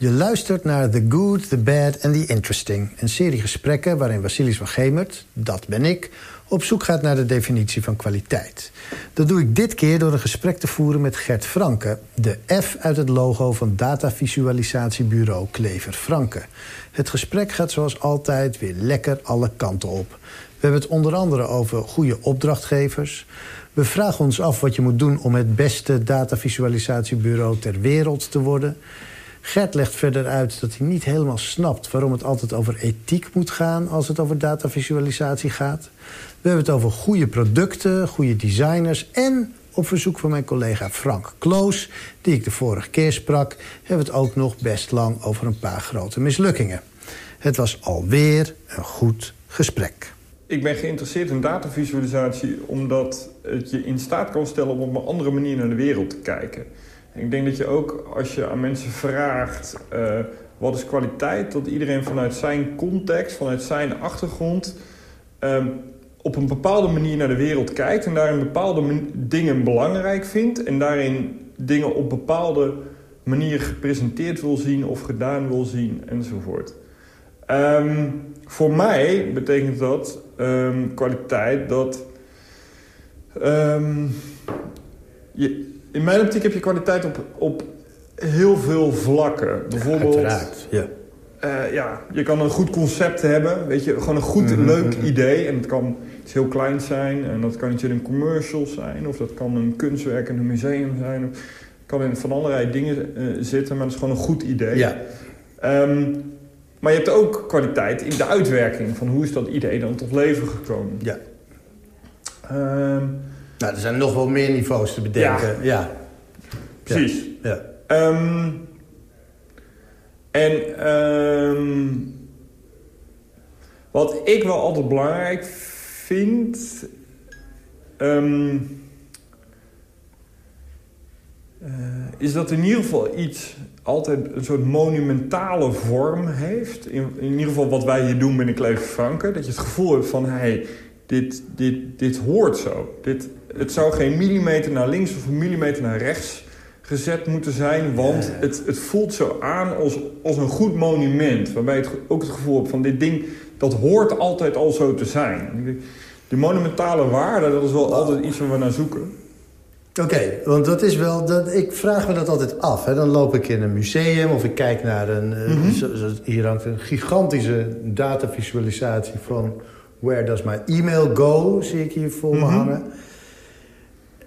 Je luistert naar The Good, The Bad and The Interesting. Een serie gesprekken waarin Vasilis van Gemert, dat ben ik... op zoek gaat naar de definitie van kwaliteit. Dat doe ik dit keer door een gesprek te voeren met Gert Franke... de F uit het logo van datavisualisatiebureau Klever Franke. Het gesprek gaat zoals altijd weer lekker alle kanten op. We hebben het onder andere over goede opdrachtgevers... We vragen ons af wat je moet doen om het beste datavisualisatiebureau ter wereld te worden. Gert legt verder uit dat hij niet helemaal snapt... waarom het altijd over ethiek moet gaan als het over datavisualisatie gaat. We hebben het over goede producten, goede designers... en op verzoek van mijn collega Frank Kloos, die ik de vorige keer sprak... hebben we het ook nog best lang over een paar grote mislukkingen. Het was alweer een goed gesprek. Ik ben geïnteresseerd in datavisualisatie omdat het je in staat kan stellen om op een andere manier naar de wereld te kijken. Ik denk dat je ook als je aan mensen vraagt uh, wat is kwaliteit, dat iedereen vanuit zijn context, vanuit zijn achtergrond um, op een bepaalde manier naar de wereld kijkt en daarin bepaalde dingen belangrijk vindt en daarin dingen op bepaalde manier gepresenteerd wil zien of gedaan wil zien enzovoort. Um, voor mij betekent dat um, kwaliteit dat... Je, in mijn optiek heb je kwaliteit op, op heel veel vlakken. Bijvoorbeeld... Uiteraard, ja. Uh, ja, je kan een goed concept hebben, weet je, gewoon een goed, mm -hmm. leuk idee. En het kan iets heel kleins zijn en dat kan iets in een commercial zijn... of dat kan een kunstwerk in een museum zijn. Of, kan in van allerlei dingen uh, zitten, maar het is gewoon een goed idee. Ja. Um, maar je hebt ook kwaliteit in de uitwerking van hoe is dat idee dan tot leven gekomen. Ja. Um, nou, er zijn nog wel meer niveaus te bedenken. Ja. ja. Precies. Ja. Um, en um, wat ik wel altijd belangrijk vind... Uh, is dat in ieder geval iets altijd een soort monumentale vorm heeft. In, in ieder geval wat wij hier doen binnen Kleef Franken. Dat je het gevoel hebt van, hey, dit, dit, dit hoort zo. Dit, het zou geen millimeter naar links of een millimeter naar rechts gezet moeten zijn. Want het, het voelt zo aan als, als een goed monument. Waarbij je ook het gevoel hebt van, dit ding, dat hoort altijd al zo te zijn. Die monumentale waarde, dat is wel altijd iets waar we naar zoeken. Oké, okay, want dat is wel... Dat, ik vraag me dat altijd af. Hè. Dan loop ik in een museum of ik kijk naar een... Mm -hmm. zo, zo, hier hangt een gigantische datavisualisatie van... Where does my email go? Zie ik hier voor mm -hmm. me hangen.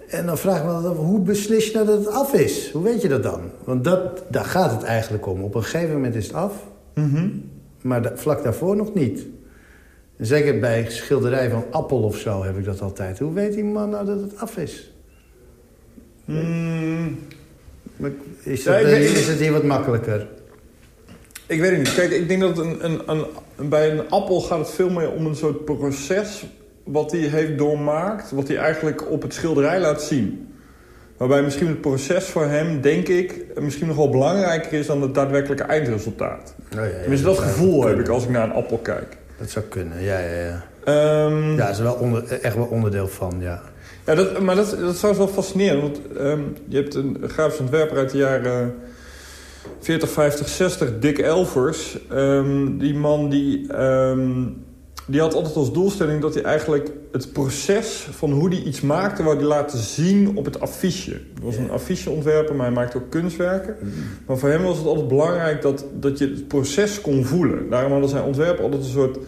En dan vraag ik me af, hoe beslis je nou dat het af is? Hoe weet je dat dan? Want dat, daar gaat het eigenlijk om. Op een gegeven moment is het af. Mm -hmm. Maar da vlak daarvoor nog niet. Zeker bij schilderij van Appel of zo heb ik dat altijd. Hoe weet die man nou dat het af is? Mm. Is, dat, ja, is het hier wat makkelijker? Ik weet het niet. Kijk, ik denk dat een, een, een, bij een appel gaat het veel meer om een soort proces... wat hij heeft doormaakt, wat hij eigenlijk op het schilderij laat zien. Waarbij misschien het proces voor hem, denk ik... misschien nog wel belangrijker is dan het daadwerkelijke eindresultaat. Oh, ja, ja, Tenminste, dat, dat gevoel heb ik als ik naar een appel kijk. Dat zou kunnen, ja, ja, ja. Um, ja, dat is wel onder, echt wel onderdeel van, ja. Ja, dat, maar dat, dat zou wel fascineren. Want um, je hebt een grafisch ontwerper uit de jaren 40, 50, 60, Dick Elvers. Um, die man die, die had altijd als doelstelling dat hij eigenlijk het proces van hoe hij iets maakte... wou hij laten zien op het affiche. Dat was een afficheontwerper, maar hij maakte ook kunstwerken. Maar voor hem was het altijd belangrijk dat, dat je het proces kon voelen. Daarom hadden zijn ontwerpen altijd een soort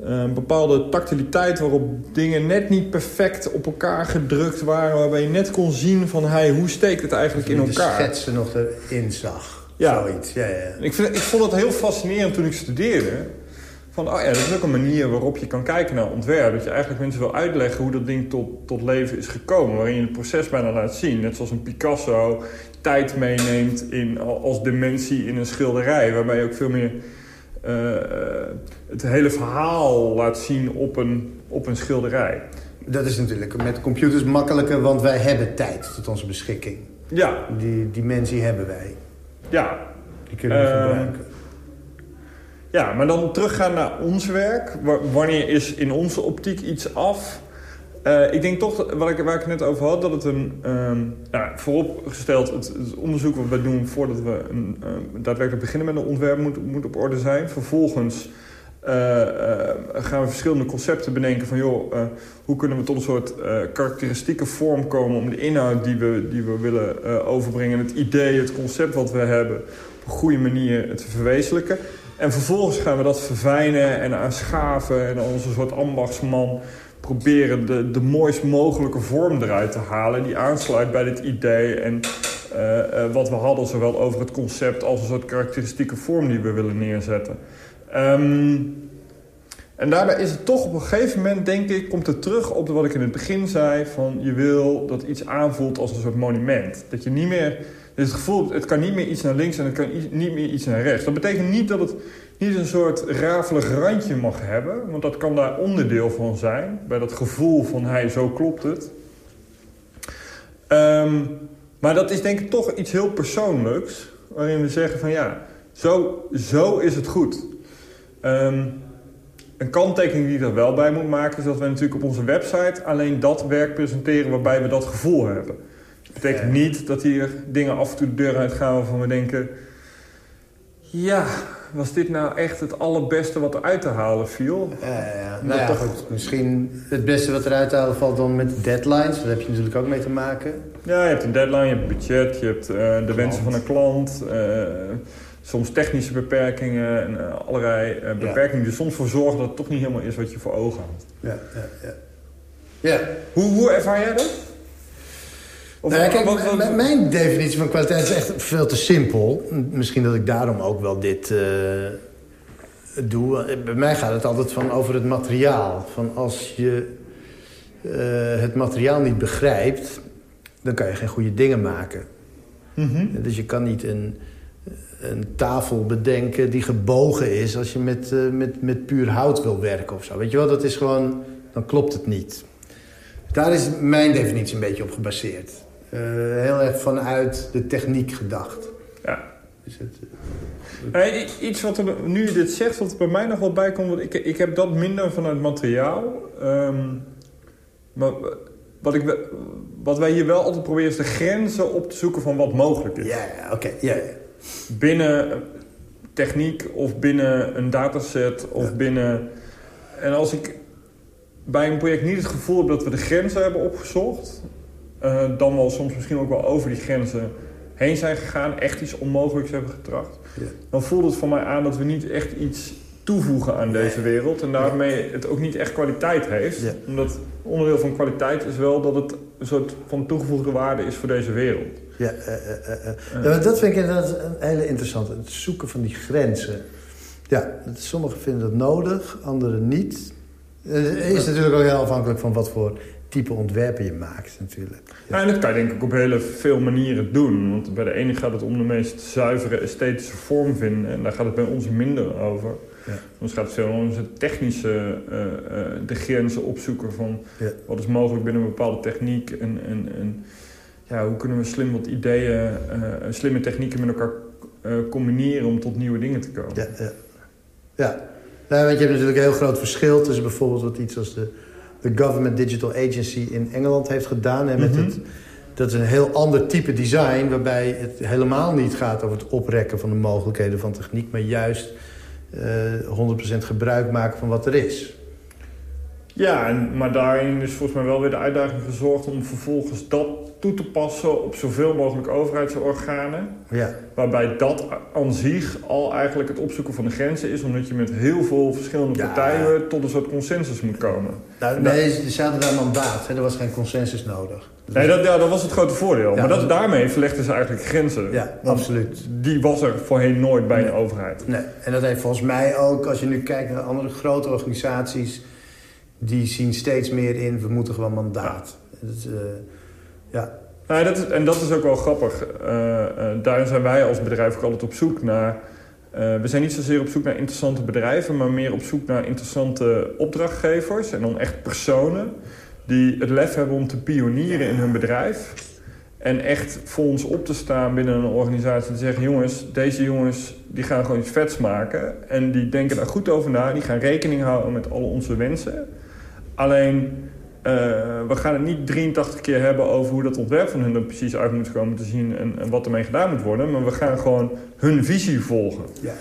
een bepaalde tactiliteit waarop dingen net niet perfect op elkaar gedrukt waren. Waarbij je net kon zien van hey, hoe steekt het eigenlijk in elkaar. De schetsen nog erin zag. Ja. Zoiets. Ja, ja. Ik, vind, ik vond het heel fascinerend toen ik studeerde. Van, oh ja, dat is ook een manier waarop je kan kijken naar ontwerp. Dat je eigenlijk mensen wil uitleggen hoe dat ding tot, tot leven is gekomen. Waarin je het proces bijna laat zien. Net zoals een Picasso tijd meeneemt in, als dimensie in een schilderij. Waarbij je ook veel meer uh, het hele verhaal laat zien op een, op een schilderij. Dat is natuurlijk met computers makkelijker, want wij hebben tijd tot onze beschikking. Ja. Die dimensie hebben wij. Ja. Die kunnen we uh, gebruiken. Ja, maar dan teruggaan naar ons werk. wanneer is in onze optiek iets af? Uh, ik denk toch, wat ik, waar ik het net over had, dat het een... Nou, vooropgesteld, het, onderzoek wat we doen voordat we een, uh, daadwerkelijk beginnen met een ontwerp moet, moet op orde zijn. Vervolgens uh, gaan we verschillende concepten bedenken van... joh, hoe kunnen we tot een soort karakteristieke vorm komen... om de inhoud die we, die we willen overbrengen... het idee, het concept wat we hebben... op een goede manier te verwezenlijken. En vervolgens gaan we dat verfijnen en aanschaven... en onze soort ambachtsman proberen de, de mooist mogelijke vorm eruit te halen... die aansluit bij dit idee en uh, uh, wat we hadden... zowel over het concept als een soort karakteristieke vorm die we willen neerzetten. Um, en daarbij is het toch op een gegeven moment, denk ik... komt het terug op wat ik in het begin zei... van je wil dat iets aanvoelt als een soort monument. Dat je niet meer... Het gevoel, het kan niet meer iets naar links en het kan niet meer iets naar rechts. Dat betekent niet dat het niet een soort rafelig randje mag hebben. Want dat kan daar onderdeel van zijn. Bij dat gevoel van, hij, zo klopt het. Um, maar dat is denk ik toch iets heel persoonlijks. Waarin we zeggen van, ja, zo, zo is het goed. Um, een kanttekening die er wel bij moet maken... is dat we natuurlijk op onze website alleen dat werk presenteren... waarbij we dat gevoel hebben. Dat betekent niet dat hier dingen af en toe de deur uitgaan... waarvan we denken... ja, was dit nou echt het allerbeste wat eruit te halen viel? Ja, ja. Nou ja, toch... goed, misschien het beste wat eruit te halen valt dan met deadlines. Daar heb je natuurlijk ook mee te maken. Ja, je hebt een deadline, je hebt budget, je hebt uh, de wensen van een klant... Uh, soms technische beperkingen en uh, allerlei beperkingen... die er soms voor zorgen dat het toch niet helemaal is wat je voor ogen had. Ja, ja, ja. ja. Hoe, hoe ervaar jij dat? Of, nou, kijk, wat, wat, mijn definitie van kwaliteit is echt veel te simpel. Misschien dat ik daarom ook wel dit uh, doe. Bij mij gaat het altijd van over het materiaal. Van als je uh, het materiaal niet begrijpt... dan kan je geen goede dingen maken. Mm -hmm. Dus je kan niet een, een tafel bedenken die gebogen is... als je met, uh, met, met puur hout wil werken of zo. Weet je wel, dat is gewoon... dan klopt het niet. Daar is mijn definitie een beetje op gebaseerd. Uh, heel erg vanuit de techniek gedacht. Ja. Is het, uh, iets wat er, nu je dit zegt, wat er bij mij nog wel bij komt... Ik, ik heb dat minder vanuit materiaal. Um, maar wat, ik, wat wij hier wel altijd proberen is de grenzen op te zoeken van wat mogelijk is. Ja, ja oké. Ja, ja. Binnen techniek of binnen een dataset of ja. binnen... En als ik bij een project niet het gevoel heb dat we de grenzen hebben opgezocht... Uh, dan wel soms misschien ook wel over die grenzen heen zijn gegaan. Echt iets onmogelijks hebben getracht. Ja. Dan voelt het voor mij aan dat we niet echt iets toevoegen aan deze wereld. En daarmee het ook niet echt kwaliteit heeft. Ja. Omdat onderdeel van kwaliteit is wel dat het een soort van toegevoegde waarde is voor deze wereld. Ja, uh, ja dat vind ik inderdaad een hele interessante. Het zoeken van die grenzen. Ja, sommigen vinden dat nodig, anderen niet. Het is natuurlijk ook heel afhankelijk van wat voor type ontwerpen je maakt natuurlijk. Ja. en dat kan je denk ik op hele veel manieren doen. Want bij de ene gaat het om de meest zuivere esthetische vorm vinden. En daar gaat het bij ons minder over. Ja. Ons gaat het veel om onze technische uh, uh, de grenzen opzoeken van ja. wat is mogelijk binnen een bepaalde techniek. En, en, en ja, hoe kunnen we slim wat ideeën, uh, slimme technieken met elkaar combineren om tot nieuwe dingen te komen. Ja, ja. ja. Nou, want je hebt natuurlijk een heel groot verschil tussen bijvoorbeeld wat iets als de de Government Digital Agency in Engeland heeft gedaan. En met Mhm. het, dat is een heel ander type design... waarbij het helemaal niet gaat over het oprekken van de mogelijkheden van techniek... maar juist eh 100% gebruik maken van wat er is. Ja, en, maar daarin is volgens mij wel weer de uitdaging gezorgd... om vervolgens dat toe te passen op zoveel mogelijk overheidsorganen. Ja. Waarbij dat aan zich al eigenlijk het opzoeken van de grenzen is... omdat je met heel veel verschillende Ja. partijen tot een soort consensus moet komen. Nou, nee, ze zaten daar mandaat. Hè? Er was geen consensus nodig. Nee, dat, ja, dat was het grote voordeel. Ja, maar dat, daarmee verlegden ze eigenlijk grenzen. Ja, absoluut. Die was er voorheen nooit bij Nee. een overheid. Nee, en dat heeft volgens mij ook, als je nu kijkt naar andere grote organisaties... die zien steeds meer in, we moeten gewoon mandaat. Dat is, eh, ja, Nou, dat is, en dat is ook wel grappig. Eh, daarin zijn wij als bedrijf ook altijd op zoek naar... we zijn niet zozeer op zoek naar interessante bedrijven... maar meer op zoek naar interessante opdrachtgevers... en dan echt personen die het lef hebben om te pionieren in hun bedrijf... en echt voor ons op te staan binnen een organisatie... en te zeggen, jongens, deze jongens die gaan gewoon iets vets maken... en die denken daar goed over na, die gaan rekening houden met al onze wensen... Alleen we gaan het niet 83 keer hebben over hoe dat ontwerp van hun er precies uit moet komen te zien en, en wat ermee gedaan moet worden. Maar we gaan gewoon hun visie volgen. Ja.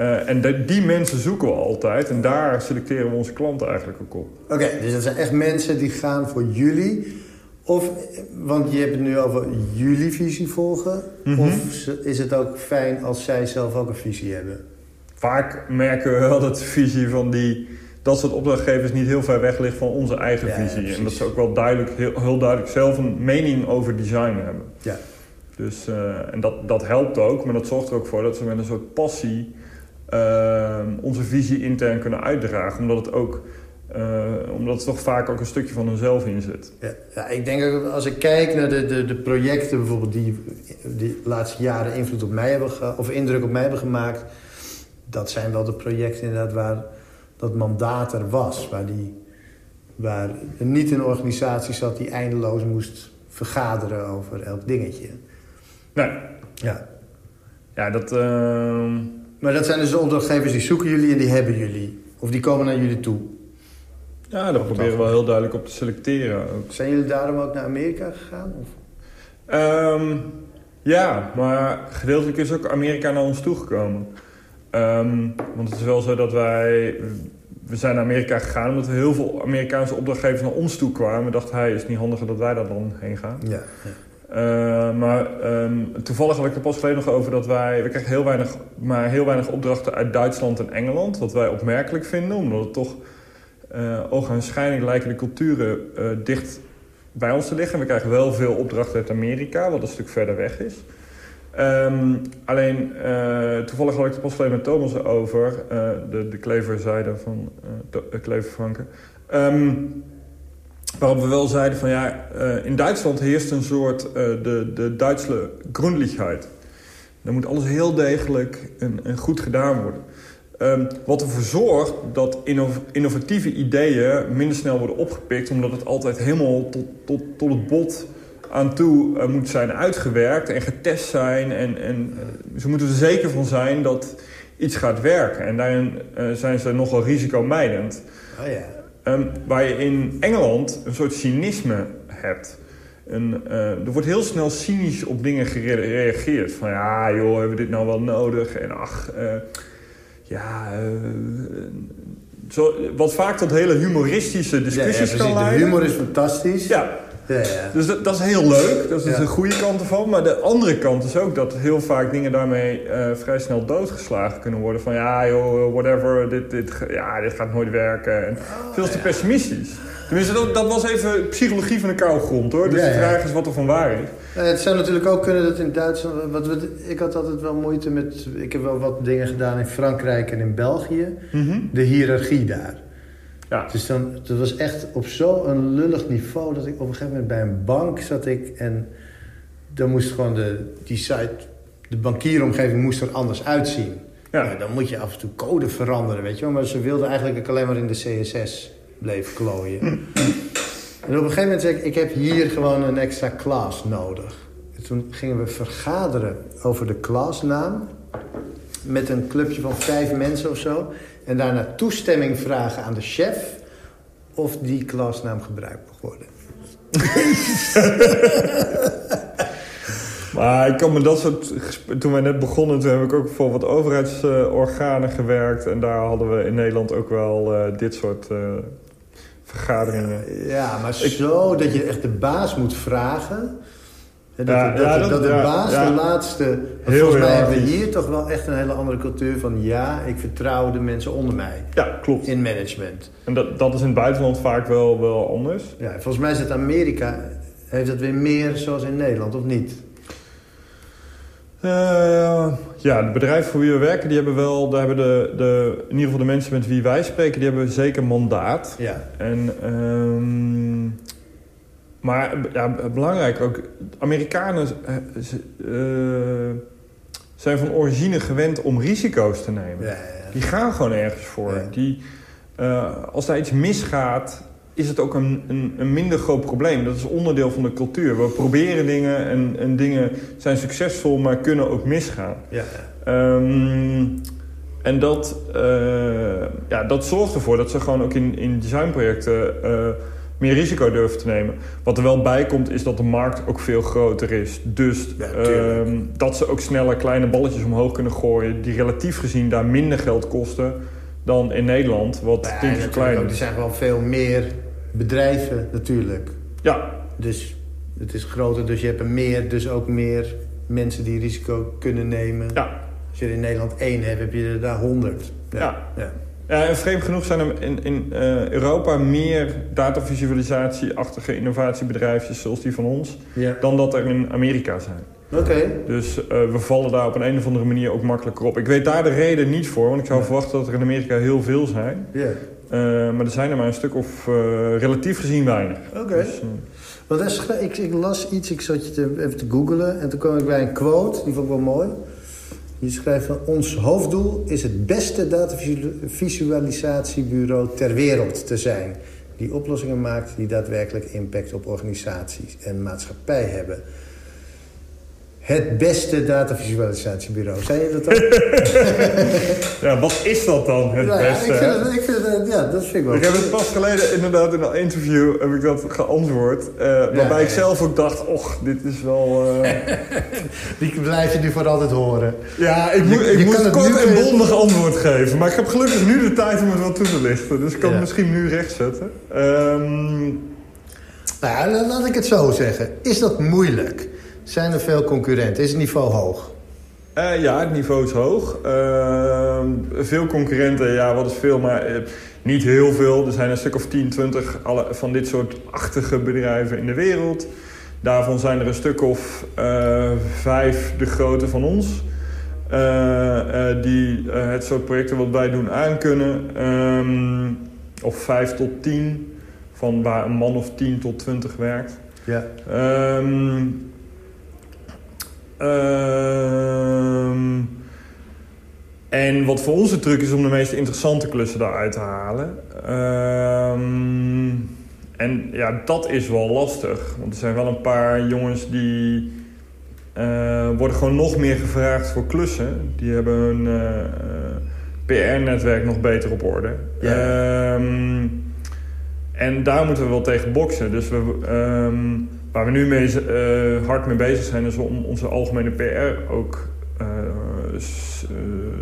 Uh, en die mensen zoeken we altijd en daar selecteren we onze klanten eigenlijk ook op. Oké, dus dat zijn echt mensen die gaan voor jullie. Of, want je hebt het nu over jullie visie volgen. Mhm. Of is het ook fijn als zij zelf ook een visie hebben? Vaak merken we wel dat de visie van die dat soort opdrachtgevers niet heel ver weg ligt van onze eigen visie. en dat ze ook wel duidelijk, heel, heel, duidelijk zelf een mening over design hebben. Ja. Dus, uh, en dat, dat helpt ook, maar dat zorgt er ook voor dat ze met een soort passie uh, onze visie intern kunnen uitdragen. Omdat het ook uh, omdat het toch vaak ook een stukje van hunzelf in zit. Ja, ja, ik denk ook als ik kijk naar de, de, de projecten bijvoorbeeld die, die de laatste jaren invloed op mij hebben of indruk op mij hebben gemaakt. Dat zijn wel de projecten inderdaad waar dat mandaat er was. Waar, die, waar er niet een organisatie zat die eindeloos moest vergaderen over elk dingetje. Nee. Ja. Ja, dat... Uh... Maar dat zijn dus de opdrachtgevers die zoeken jullie en die hebben jullie. Of die komen naar jullie toe. Ja, daar proberen we wel heel duidelijk op te selecteren. Ook. Zijn jullie daarom ook naar Amerika gegaan? Of? Um, ja, maar gedeeltelijk is ook Amerika naar ons toegekomen. Um, want het is wel zo dat wij... We zijn naar Amerika gegaan omdat er heel veel Amerikaanse opdrachtgevers naar ons toe kwamen. We dachten, hij is niet handiger dat wij daar dan heen gaan. Ja, ja. Uh, maar um, toevallig had ik er pas geleden nog over dat wij... We krijgen heel weinig, maar heel weinig opdrachten uit Duitsland en Engeland. Wat wij opmerkelijk vinden, omdat het toch... Uh, ogenschijnlijk lijken de culturen uh, dicht bij ons te liggen. We krijgen wel veel opdrachten uit Amerika, wat een stuk verder weg is. Um, alleen, uh, toevallig had ik het pas geleden met Thomas over, uh, de, de kleverzijde van uh, Kleverfranken. Um, waarop we wel zeiden van ja, in Duitsland heerst een soort de, de Duitse grondelijkheid. Dan moet alles heel degelijk en, en goed gedaan worden. Um, wat ervoor zorgt dat innovatieve ideeën minder snel worden opgepikt... omdat het altijd helemaal tot, tot, tot het bot aan toe uh, moet zijn uitgewerkt en getest zijn. En, en uh, ze moeten er zeker van zijn dat iets gaat werken. En daarin uh, zijn ze nogal risicomijdend. Oh ja. um, waar je in Engeland een soort cynisme hebt. En, er wordt heel snel cynisch op dingen gereageerd. Van ja, joh, hebben we dit nou wel nodig? En ach, ja... Zo, wat vaak tot hele humoristische discussies ja, ja, kan leiden. De humor is fantastisch. Ja, ja, Dus dat, dat, is heel leuk. Dat is de goede kant ervan. Maar de andere kant is ook dat heel vaak dingen daarmee uh, vrij snel doodgeslagen kunnen worden. Van ja, joh, whatever, dit, dit, ja, dit gaat nooit werken. En oh, veel te pessimistisch. Tenminste, dat, dat, was even psychologie van de koude grond, hoor. Dus de vraag is wat er van waar is. het zou natuurlijk ook kunnen dat in Duitsland... Wat we, ik had altijd wel moeite met... Ik heb wel wat dingen gedaan in Frankrijk en in België. Mhm. De hiërarchie daar. Ja. Dus dan, dat was echt op zo'n lullig niveau... dat ik op een gegeven moment bij een bank zat ik... en dan moest gewoon de, die site... de bankieromgeving moest er anders uitzien. Ja. Dan moet je af en toe code veranderen, weet je wel. Maar ze wilden eigenlijk alleen maar in de CSS bleef klooien. en op een gegeven moment zei ik... ik heb hier gewoon een extra klas nodig. En toen gingen we vergaderen over de klasnaam... met een clubje van vijf mensen of zo... En daarna toestemming vragen aan de chef of die klasnaam gebruikt mag worden. maar ik kan me dat soort... Toen wij net begonnen, toen heb ik ook voor wat overheidsorganen gewerkt. En daar hadden we in Nederland ook wel uh, dit soort uh, vergaderingen. Ja, maar zo dat je echt de baas moet vragen... Dat, ja, dat, dat, dat, de baas de laatste... volgens mij hebben we hier toch wel echt een hele andere cultuur van... ja, ik vertrouw de mensen onder mij. Ja, klopt. In management. En dat, dat is in het buitenland vaak wel, wel anders. Ja, volgens mij het Amerika... heeft dat weer meer zoals in Nederland, of niet? Uh, ja, de bedrijven voor wie we werken, die hebben wel, daar hebben de, de, in ieder geval de mensen met wie wij spreken, die hebben zeker mandaat. Ja. En um, maar ja, belangrijk ook, Amerikanen uh, zijn van origine gewend om risico's te nemen. Ja, ja, Die gaan gewoon ergens voor. Die, uh, als daar iets misgaat, is het ook een, een, een, minder groot probleem. Dat is onderdeel van de cultuur. We proberen dingen en, en dingen zijn succesvol, maar kunnen ook misgaan. Ja, um, en dat, uh, ja, dat zorgt ervoor dat ze gewoon ook in, in designprojecten meer risico durven te nemen. Wat er wel bij komt, is dat de markt ook veel groter is. Dus Ja, ehm, dat ze ook sneller kleine balletjes omhoog kunnen gooien... die relatief gezien daar minder geld kosten dan in Nederland, wat Ja, tien keer zo natuurlijk klein ook. Er is. zijn gewoon veel meer bedrijven natuurlijk. Ja, Dus het is groter, dus je hebt er meer, dus ook meer mensen die risico kunnen nemen. ja, Als je er in Nederland één hebt, heb je er daar honderd. ja. ja. Ja, en vreemd genoeg zijn er in, in eh, Europa meer datavisualisatie-achtige innovatiebedrijfjes zoals die van ons, Ja. dan dat er in Amerika zijn. Oké. Dus eh, we vallen daar op een, een of andere manier ook makkelijker op. Ik weet daar de reden niet voor, want ik zou Ja. verwachten dat er in Amerika heel veel zijn. Ja. Eh, maar er zijn er maar een stuk of relatief gezien weinig. Oké. Dus, Want ik, ik las iets, ik zat je te, even te googlen en toen kwam ik bij een quote, die vond ik wel mooi. Je schrijft van, ons hoofddoel is het beste datavisualisatiebureau ter wereld te zijn. Die oplossingen maakt die daadwerkelijk impact op organisaties en maatschappij hebben. Het beste datavisualisatiebureau. Zei je dat dan? ja, wat is dat dan, het Nou ja, beste? ik vind, het, ik vind het, ja, dat vind ik wel Ik heb het pas geleden inderdaad in een interview heb ik dat geantwoord. eh, waarbij ja, ik zelf ook dacht, och, dit is wel... eh, Die blijf je nu voor altijd horen. Ja, ik, moet, Je- ik je moest kan het kort nu en bondig antwoord geven. Maar ik heb gelukkig nu de tijd om het wat toe te lichten. Dus ik kan Ja. het misschien nu rechtzetten. Ehm, Nou, laat ik het zo zeggen. Is dat moeilijk? Zijn er veel concurrenten? Is het niveau hoog? eh, ja, het niveau is hoog. Ehm, veel concurrenten, ja, wat is veel, maar eh, niet heel veel. Er zijn een stuk of 10, 20 alle, van dit soort achtige bedrijven in de wereld. Daarvan zijn er een stuk of eh, vijf de grote van ons. die het soort projecten wat wij doen aankunnen. Ehm, of vijf tot tien. Van waar een man of 10 tot 20 werkt. Ja. Ehm, en wat voor ons de truc is om de meest interessante klussen daaruit te halen. Ehm, en ja, dat is wel lastig. Want er zijn wel een paar jongens die eh, worden gewoon nog meer gevraagd voor klussen. Die hebben hun eh, PR-netwerk nog beter op orde. Ja. Ehm, en daar moeten we wel tegen boksen. Dus we, ehm, waar we nu mee, eh, hard mee bezig zijn, is om onze algemene PR ook eh, eh,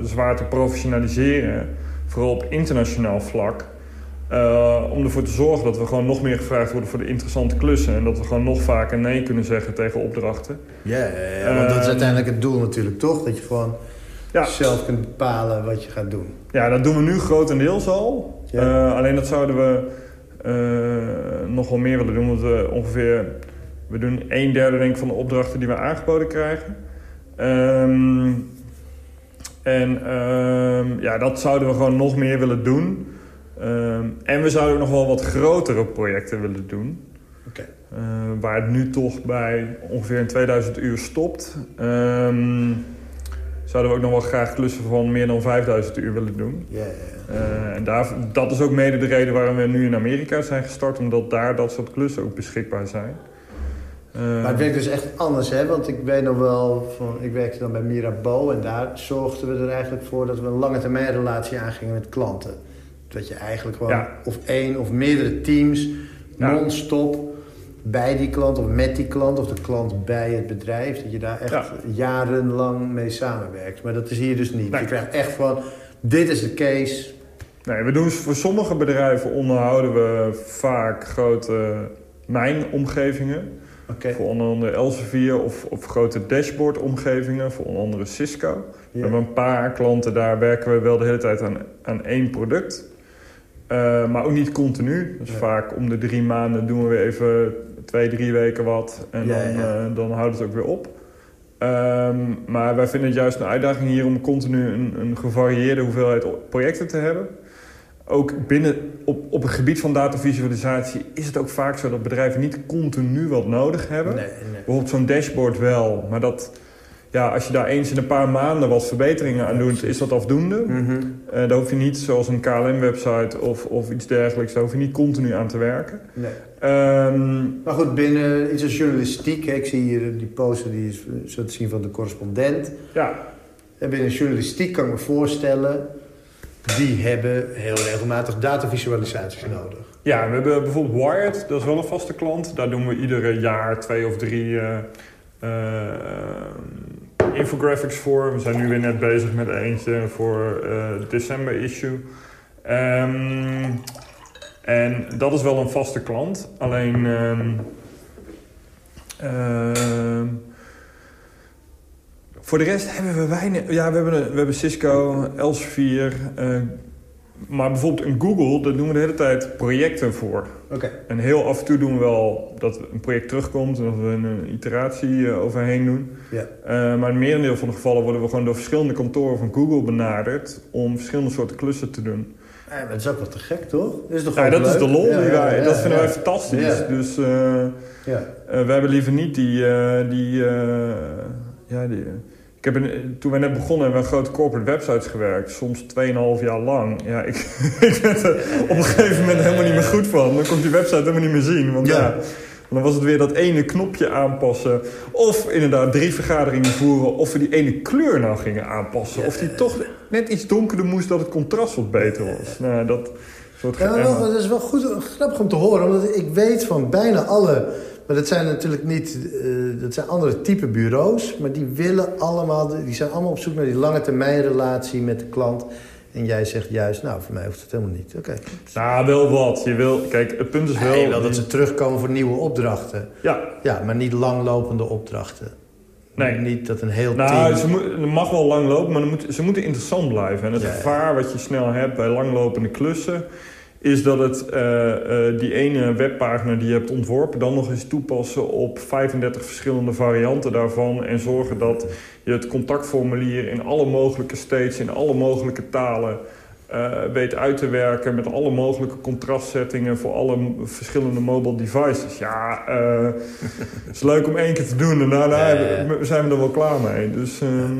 zwaar te professionaliseren. Vooral op internationaal vlak. Om ervoor te zorgen dat we gewoon nog meer gevraagd worden voor de interessante klussen. En dat we gewoon nog vaker nee kunnen zeggen tegen opdrachten. Ja, ja, ja, want dat is Ehm, uiteindelijk het doel natuurlijk, toch? Dat je gewoon Ja. zelf kunt bepalen wat je gaat doen. Ja, dat doen we nu grotendeels al. Alleen dat zouden we eh, nog wel meer willen doen. Want we ongeveer... We doen een derde denk ik, van de opdrachten die we aangeboden krijgen. Ehm, en ehm, ja, dat zouden we gewoon nog meer willen doen. Ehm, en we zouden ook nog wel wat grotere projecten willen doen. Eh, waar het nu toch bij ongeveer een 2000 uur stopt. Zouden we ook nog wel graag klussen van meer dan 5000 uur willen doen. Eh, en daar, dat is ook mede de reden waarom we nu in Amerika zijn gestart. Omdat daar dat soort klussen ook beschikbaar zijn. Eh, Maar het werkt dus echt anders, hè? Want ik weet nog wel, van, ik werkte dan bij Mirabeau... en daar zorgden we er eigenlijk voor dat we een lange termijn relatie aangingen met klanten. Dat je eigenlijk gewoon Ja. of één of meerdere teams Ja. non-stop bij die klant of met die klant... of de klant bij het bedrijf, dat je daar echt Ja. jarenlang mee samenwerkt. Maar dat is hier dus niet. Nee. Je krijgt echt van, dit is de case... Nee, we doen voor sommige bedrijven onderhouden we vaak grote mijnomgevingen. Voor onder andere Elsevier of, of grote dashboard-omgevingen. Voor onder andere Cisco. We hebben een paar klanten, daar werken we wel de hele tijd aan, aan één product. Eh, maar ook niet continu. Dus Ja. vaak om de drie maanden doen we weer even twee, drie weken wat. En Ja, dan, ja. eh, dan houdt het ook weer op. Ehm, maar wij vinden het juist een uitdaging hier om continu een, een gevarieerde hoeveelheid projecten te hebben. Ook binnen, op, op het gebied van datavisualisatie is het ook vaak zo dat bedrijven niet continu wat nodig hebben. nee, nee. Bijvoorbeeld zo'n dashboard wel, maar dat, ja, als je daar eens in een paar maanden wat verbeteringen aan doet, is dat afdoende. Eh, daar hoef je niet, zoals een KLM-website of, of iets dergelijks, daar hoef je niet continu aan te werken. nee. Ehm, Maar goed, binnen iets als journalistiek, hè, ik zie hier die poster die is zo te zien van de correspondent. ja, En binnen journalistiek kan ik me voorstellen die hebben heel regelmatig datavisualisaties nodig. Ja, we hebben bijvoorbeeld Wired, dat is wel een vaste klant. Daar doen we iedere jaar twee of drie uh, uh, infographics voor. We zijn nu weer net bezig met eentje voor uh, december issue. Um, en dat is wel een vaste klant. Alleen... Um, voor de rest hebben we weinig... Ja, we hebben, we hebben Cisco, Elsevier... Uh, maar bijvoorbeeld in Google, daar doen we de hele tijd projecten voor. Oké. En heel af en toe doen we wel dat een project terugkomt... en dat we een iteratie uh, overheen doen. Ja. Uh, maar in merendeel van de gevallen worden we gewoon door verschillende kantoren van Google benaderd... om verschillende soorten klussen te doen. Ja, maar dat is ook wel te gek, toch? Dat is toch ja, dat leuk? is de lol die ja, wij... ja, dat vinden wij fantastisch. Dus uh, Ja. we hebben liever niet die... eh, die, eh, ja, die ik heb een, toen wij net begonnen hebben we aan grote corporate websites gewerkt. Soms 2,5 jaar lang. Ja, ik, ik werd er op een gegeven moment helemaal niet meer goed van. Dan kon die website helemaal niet meer zien. Want ja. Ja. dan was het weer dat ene knopje aanpassen. Of inderdaad drie vergaderingen voeren. Of we die ene kleur nou gingen aanpassen. Of die toch net iets donkerder moest dat het contrast wat beter was. Nou, dat soort Ja, dat is wel goed, grappig om te horen, omdat ik weet van bijna alle... Maar dat zijn natuurlijk niet... eh, dat zijn andere type bureaus, maar die willen allemaal... Die zijn allemaal op zoek naar die lange termijn relatie met de klant. En jij zegt juist, nou, voor mij hoeft het helemaal niet. Oké. Nou, wel wat. Je wil, kijk, het punt is wel... Nee, wel dat ze terugkomen voor nieuwe opdrachten. Ja, Ja, maar niet langlopende opdrachten. Nee. Niet dat een heel Nou, team... ze moet, het mag wel lang lopen, maar moet, ze moeten interessant blijven. En het ja. gevaar wat je snel hebt bij langlopende klussen... is dat het eh, eh, die ene webpagina die je hebt ontworpen... dan nog eens toepassen op 35 verschillende varianten daarvan... en zorgen dat je het contactformulier in alle mogelijke states... in alle mogelijke talen eh, weet uit te werken... met alle mogelijke contrastsettingen voor alle verschillende mobile devices. Ja, eh, het is leuk om één keer te doen en daarna Ja, ja, ja. hebben- zijn we er wel klaar mee. Dus... ehm,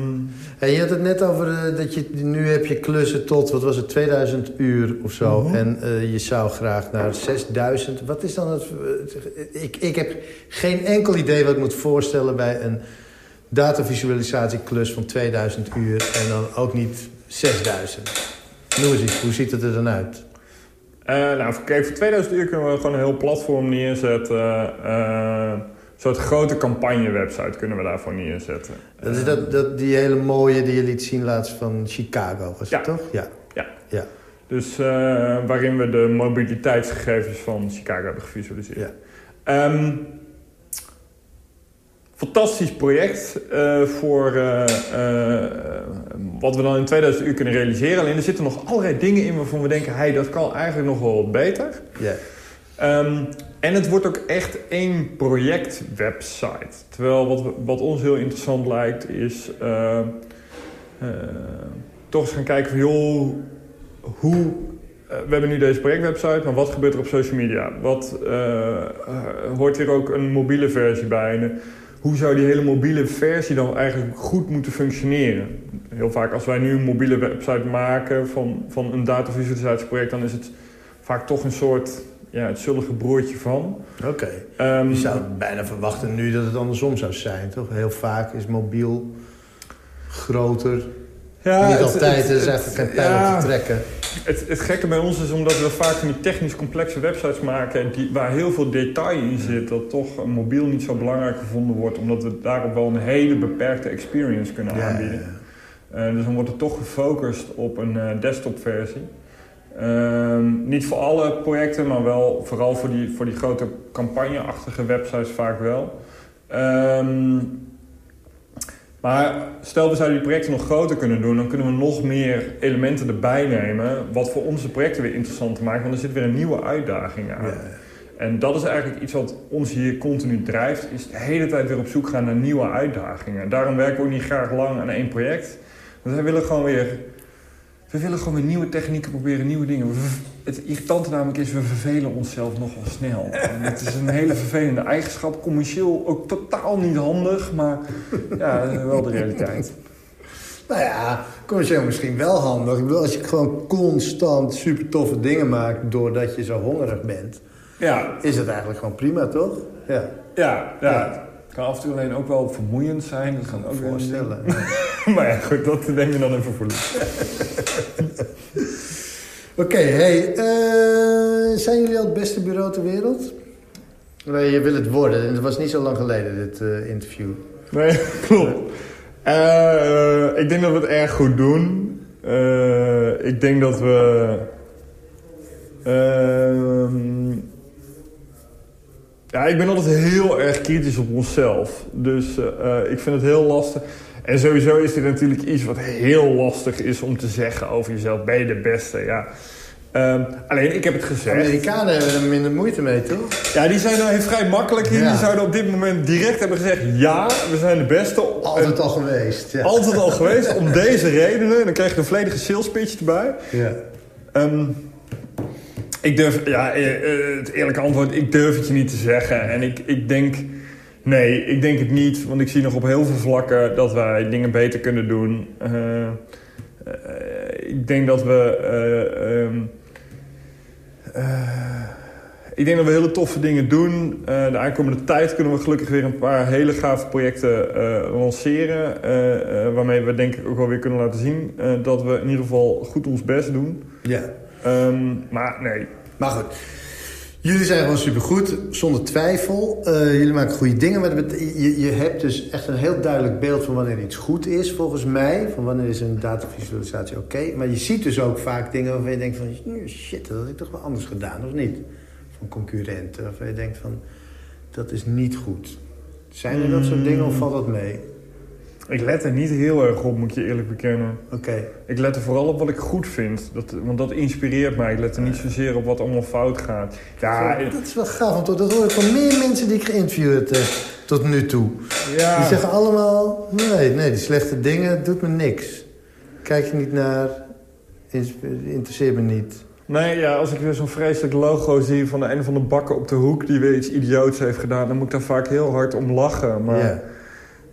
En je had het net over eh, dat je nu heb je klussen tot, wat was het, 2000 uur of zo. Mhm. En eh, je zou graag naar 6000. Wat is dan het... eh, ik, ik heb geen enkel idee wat ik moet voorstellen bij een datavisualisatieklus van 2000 uur. En dan ook niet 6000. Noem eens iets, hoe ziet het er dan uit? Eh, nou, voor- kijk, voor 2000 uur kunnen we gewoon een heel platform neerzetten. eh, een soort grote campagne-website kunnen we daarvoor neerzetten. Dat is dat, dat, die hele mooie die je liet zien laatst van Chicago, was Ja. het toch? Ja. Ja. Ja. Dus eh, waarin we de mobiliteitsgegevens van Chicago hebben gevisualiseerd. Ja. Ehm, fantastisch project eh, voor eh, eh, wat we dan in 2000 uur kunnen realiseren. Alleen er zitten nog allerlei dingen in waarvan we denken... Hey, dat kan eigenlijk nog wel wat beter. ja. Ehm, en het wordt ook echt één project-website. Terwijl wat, wat ons heel interessant lijkt is... toch eens gaan kijken van... joh, hoe... we hebben nu deze projectwebsite, maar wat gebeurt er op social media? Wat hoort hier ook een mobiele versie bij? En, hoe zou die hele mobiele versie dan eigenlijk goed moeten functioneren? Heel vaak als wij nu een mobiele website maken van, van een datavisualisatieproject... dan is het vaak toch een soort ja, het zullige broertje van. Oké. Ehm, Je zou bijna verwachten nu dat het andersom zou zijn, toch? Heel vaak is mobiel groter. ja, Niet het- altijd, het- er is het- even geen pijl ja, op te trekken. Het, het gekke bij ons is omdat we vaak van die technisch complexe websites maken... Die, waar heel veel detail in zit, dat toch een mobiel niet zo belangrijk gevonden wordt... omdat we daarop wel een hele beperkte experience kunnen Ja, aanbieden. Eh, dus dan wordt het toch gefocust op een eh, desktopversie. Ehm, niet voor alle projecten, maar wel vooral voor die, voor die grote campagneachtige websites vaak wel. Ehm, maar stel we zouden die projecten nog groter kunnen doen, dan kunnen we nog meer elementen erbij nemen. Wat voor onze projecten weer interessant maakt, want er zit weer een nieuwe uitdaging aan. Ja. En dat is eigenlijk iets wat ons hier continu drijft, is de hele tijd weer op zoek gaan naar nieuwe uitdagingen. Daarom werken we ook niet graag lang aan één project. Want wij willen gewoon weer, we willen gewoon weer nieuwe technieken proberen, nieuwe dingen. Het irritante namelijk is, we vervelen onszelf nogal snel. En het is een hele vervelende eigenschap, commercieel ook totaal niet handig, maar ja, wel de realiteit. Nou ja, commercieel misschien wel handig. Ik bedoel, als je gewoon constant super toffe dingen maakt... doordat je zo hongerig bent... Ja, is het eigenlijk gewoon prima, toch? Ja, ja, ja. Het kan af en toe alleen ook wel vermoeiend zijn. Dat kan ook een ding. voorstellen. Maar ja, goed, dat neem je dan even voor Oké, hey, uh, zijn jullie al het beste bureau ter wereld? Nee, je wil het worden. Het was niet zo lang geleden, dit uh, interview. Nee, klopt. Uh, ik denk dat we het erg goed doen. ik denk dat we... Ehm, ja, ik ben altijd heel erg kritisch op onszelf. Dus ik vind het heel lastig. En sowieso is dit natuurlijk iets wat heel lastig is om te zeggen over jezelf. Ben je de beste? Ja. Um, alleen, ik heb het gezegd. Amerikanen hebben er minder moeite mee, toch? Ja, die zijn nou vrij makkelijk in. Die zouden op dit moment direct hebben gezegd... ja, we zijn de beste. Altijd al geweest. Ja. Altijd al geweest, om deze redenen. Dan krijg je een volledige sales pitch erbij. Ja. Um, ik durf... Ja, eh, eh, het eerlijke antwoord... ik durf het je niet te zeggen. En ik, ik denk... Nee, ik denk het niet. Want ik zie nog op heel veel vlakken dat wij dingen beter kunnen doen. Uh, ik denk dat we... Uh, um, ik denk dat we hele toffe dingen doen. de aankomende tijd kunnen we gelukkig weer een paar hele gave projecten lanceren. waarmee we denk ik ook wel weer kunnen laten zien dat we in ieder geval goed ons best doen. Ja. Um, maar nee. Maar goed. Jullie zijn gewoon supergoed, zonder twijfel. Uh, jullie maken goede dingen. Maar je, je hebt dus echt een heel duidelijk beeld van wanneer iets goed is, volgens mij. Van wanneer is een datavisualisatie oké. Maar je ziet dus ook vaak dingen waarvan je denkt van... shit, dat had ik toch wel anders gedaan, of niet? Van concurrenten, waarvan je denkt van... dat is niet goed. Zijn er dat soort dingen of valt dat mee? Ik let er niet heel erg op, moet je eerlijk bekennen. Oké. Ik let er vooral op wat ik goed vind. Dat, want dat inspireert mij. Ik let er niet zozeer op wat allemaal fout gaat. Ja, dat is wel gaaf, want dat hoor ik van meer mensen die ik geïnterviewd heb tot nu toe. Ja. Die zeggen allemaal, nee, nee, die slechte dingen doet me niks. Kijk je niet naar, interesseert me niet. Nee, ja, als ik weer zo'n vreselijk logo zie van de een van de bakken op de hoek... die weer iets idioots heeft gedaan, dan moet ik daar vaak heel hard om lachen. Maar... Ja.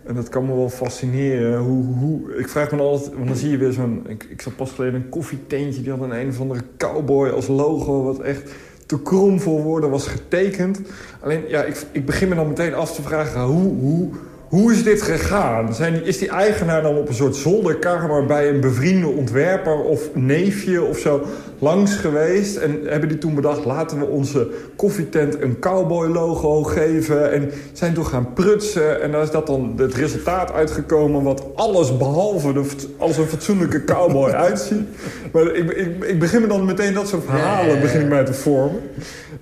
En dat kan me wel fascineren. Hoe, hoe, ik vraag me altijd, want dan zie je weer zo'n... Ik, ik zat pas geleden een koffietentje, die had een een of andere cowboy als logo... wat echt te krom voor woorden was getekend. Alleen, ja, ik, ik begin me dan meteen af te vragen... hoe, hoe, hoe is dit gegaan? Zijn, is die eigenaar dan op een soort zolderkamer... bij een bevriende ontwerper of neefje of zo langs geweest... en hebben die toen bedacht... laten we onze koffietent een cowboy-logo geven... en zijn toen gaan prutsen... en daar is dat dan het resultaat uitgekomen... wat alles behalve de, als een fatsoenlijke cowboy uitziet. Maar ik, ik, ik begin me dan meteen dat soort verhalen begin ik mij te vormen.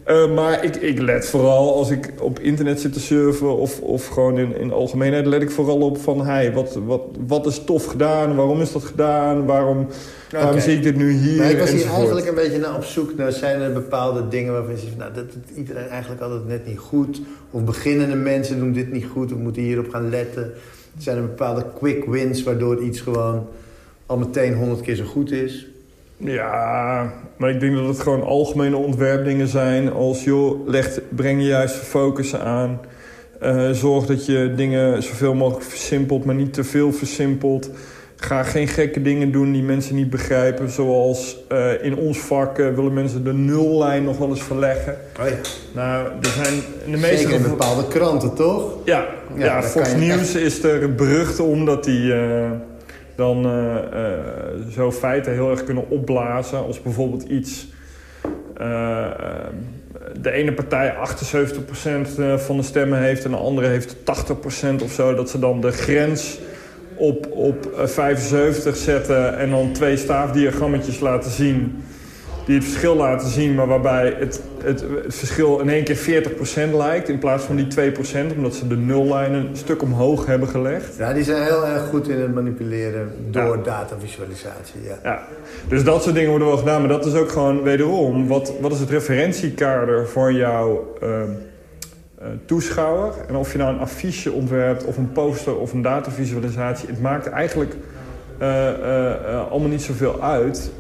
Uh, maar ik, ik let vooral als ik op internet zit te surfen... of, of gewoon in, in algemeenheid let ik vooral op van... Hey, wat, wat, wat is tof gedaan? Waarom is dat gedaan? Waarom, waarom zie ik dit nu hier? Maar ik was hier eigenlijk een beetje naar op zoek naar... zijn er bepaalde dingen waarvan je zegt... nou, dat doet iedereen eigenlijk altijd net niet goed. Of beginnende mensen doen dit niet goed. We moeten hierop gaan letten. Zijn er bepaalde quick wins... waardoor iets gewoon al meteen honderd keer zo goed is... Ja, maar ik denk dat het gewoon algemene ontwerpdingen zijn. Als, joh, leg, breng je juist focus aan. Uh, zorg dat je dingen zoveel mogelijk versimpelt, maar niet te veel versimpelt. Ga geen gekke dingen doen die mensen niet begrijpen. Zoals uh, in ons vak uh, willen mensen de nullijn nog wel eens verleggen. Oh ja. Nou, er zijn in de meeste... Zeker in bepaalde kranten, toch? Ja, ja, ja Fox News is er berucht om dat die dan uh, zo feiten heel erg kunnen opblazen. Als bijvoorbeeld iets... Uh, de ene partij 78% van de stemmen heeft en de andere heeft 80% of zo. Dat ze dan de grens op, op 75 zetten en dan twee staafdiagrammetjes laten zien die het verschil laten zien... maar waarbij het, het, het verschil in één keer 40% lijkt... in plaats van die 2%, omdat ze de nullijnen een stuk omhoog hebben gelegd. Ja, die zijn heel erg goed in het manipuleren door ja. datavisualisatie. Ja. ja, dus dat soort dingen worden wel gedaan. Maar dat is ook gewoon wederom... wat, wat is het referentiekader voor jouw... Uh, toeschouwer. En of je nou een affiche ontwerpt of een poster of een datavisualisatie... het maakt eigenlijk uh, uh, allemaal niet zoveel uit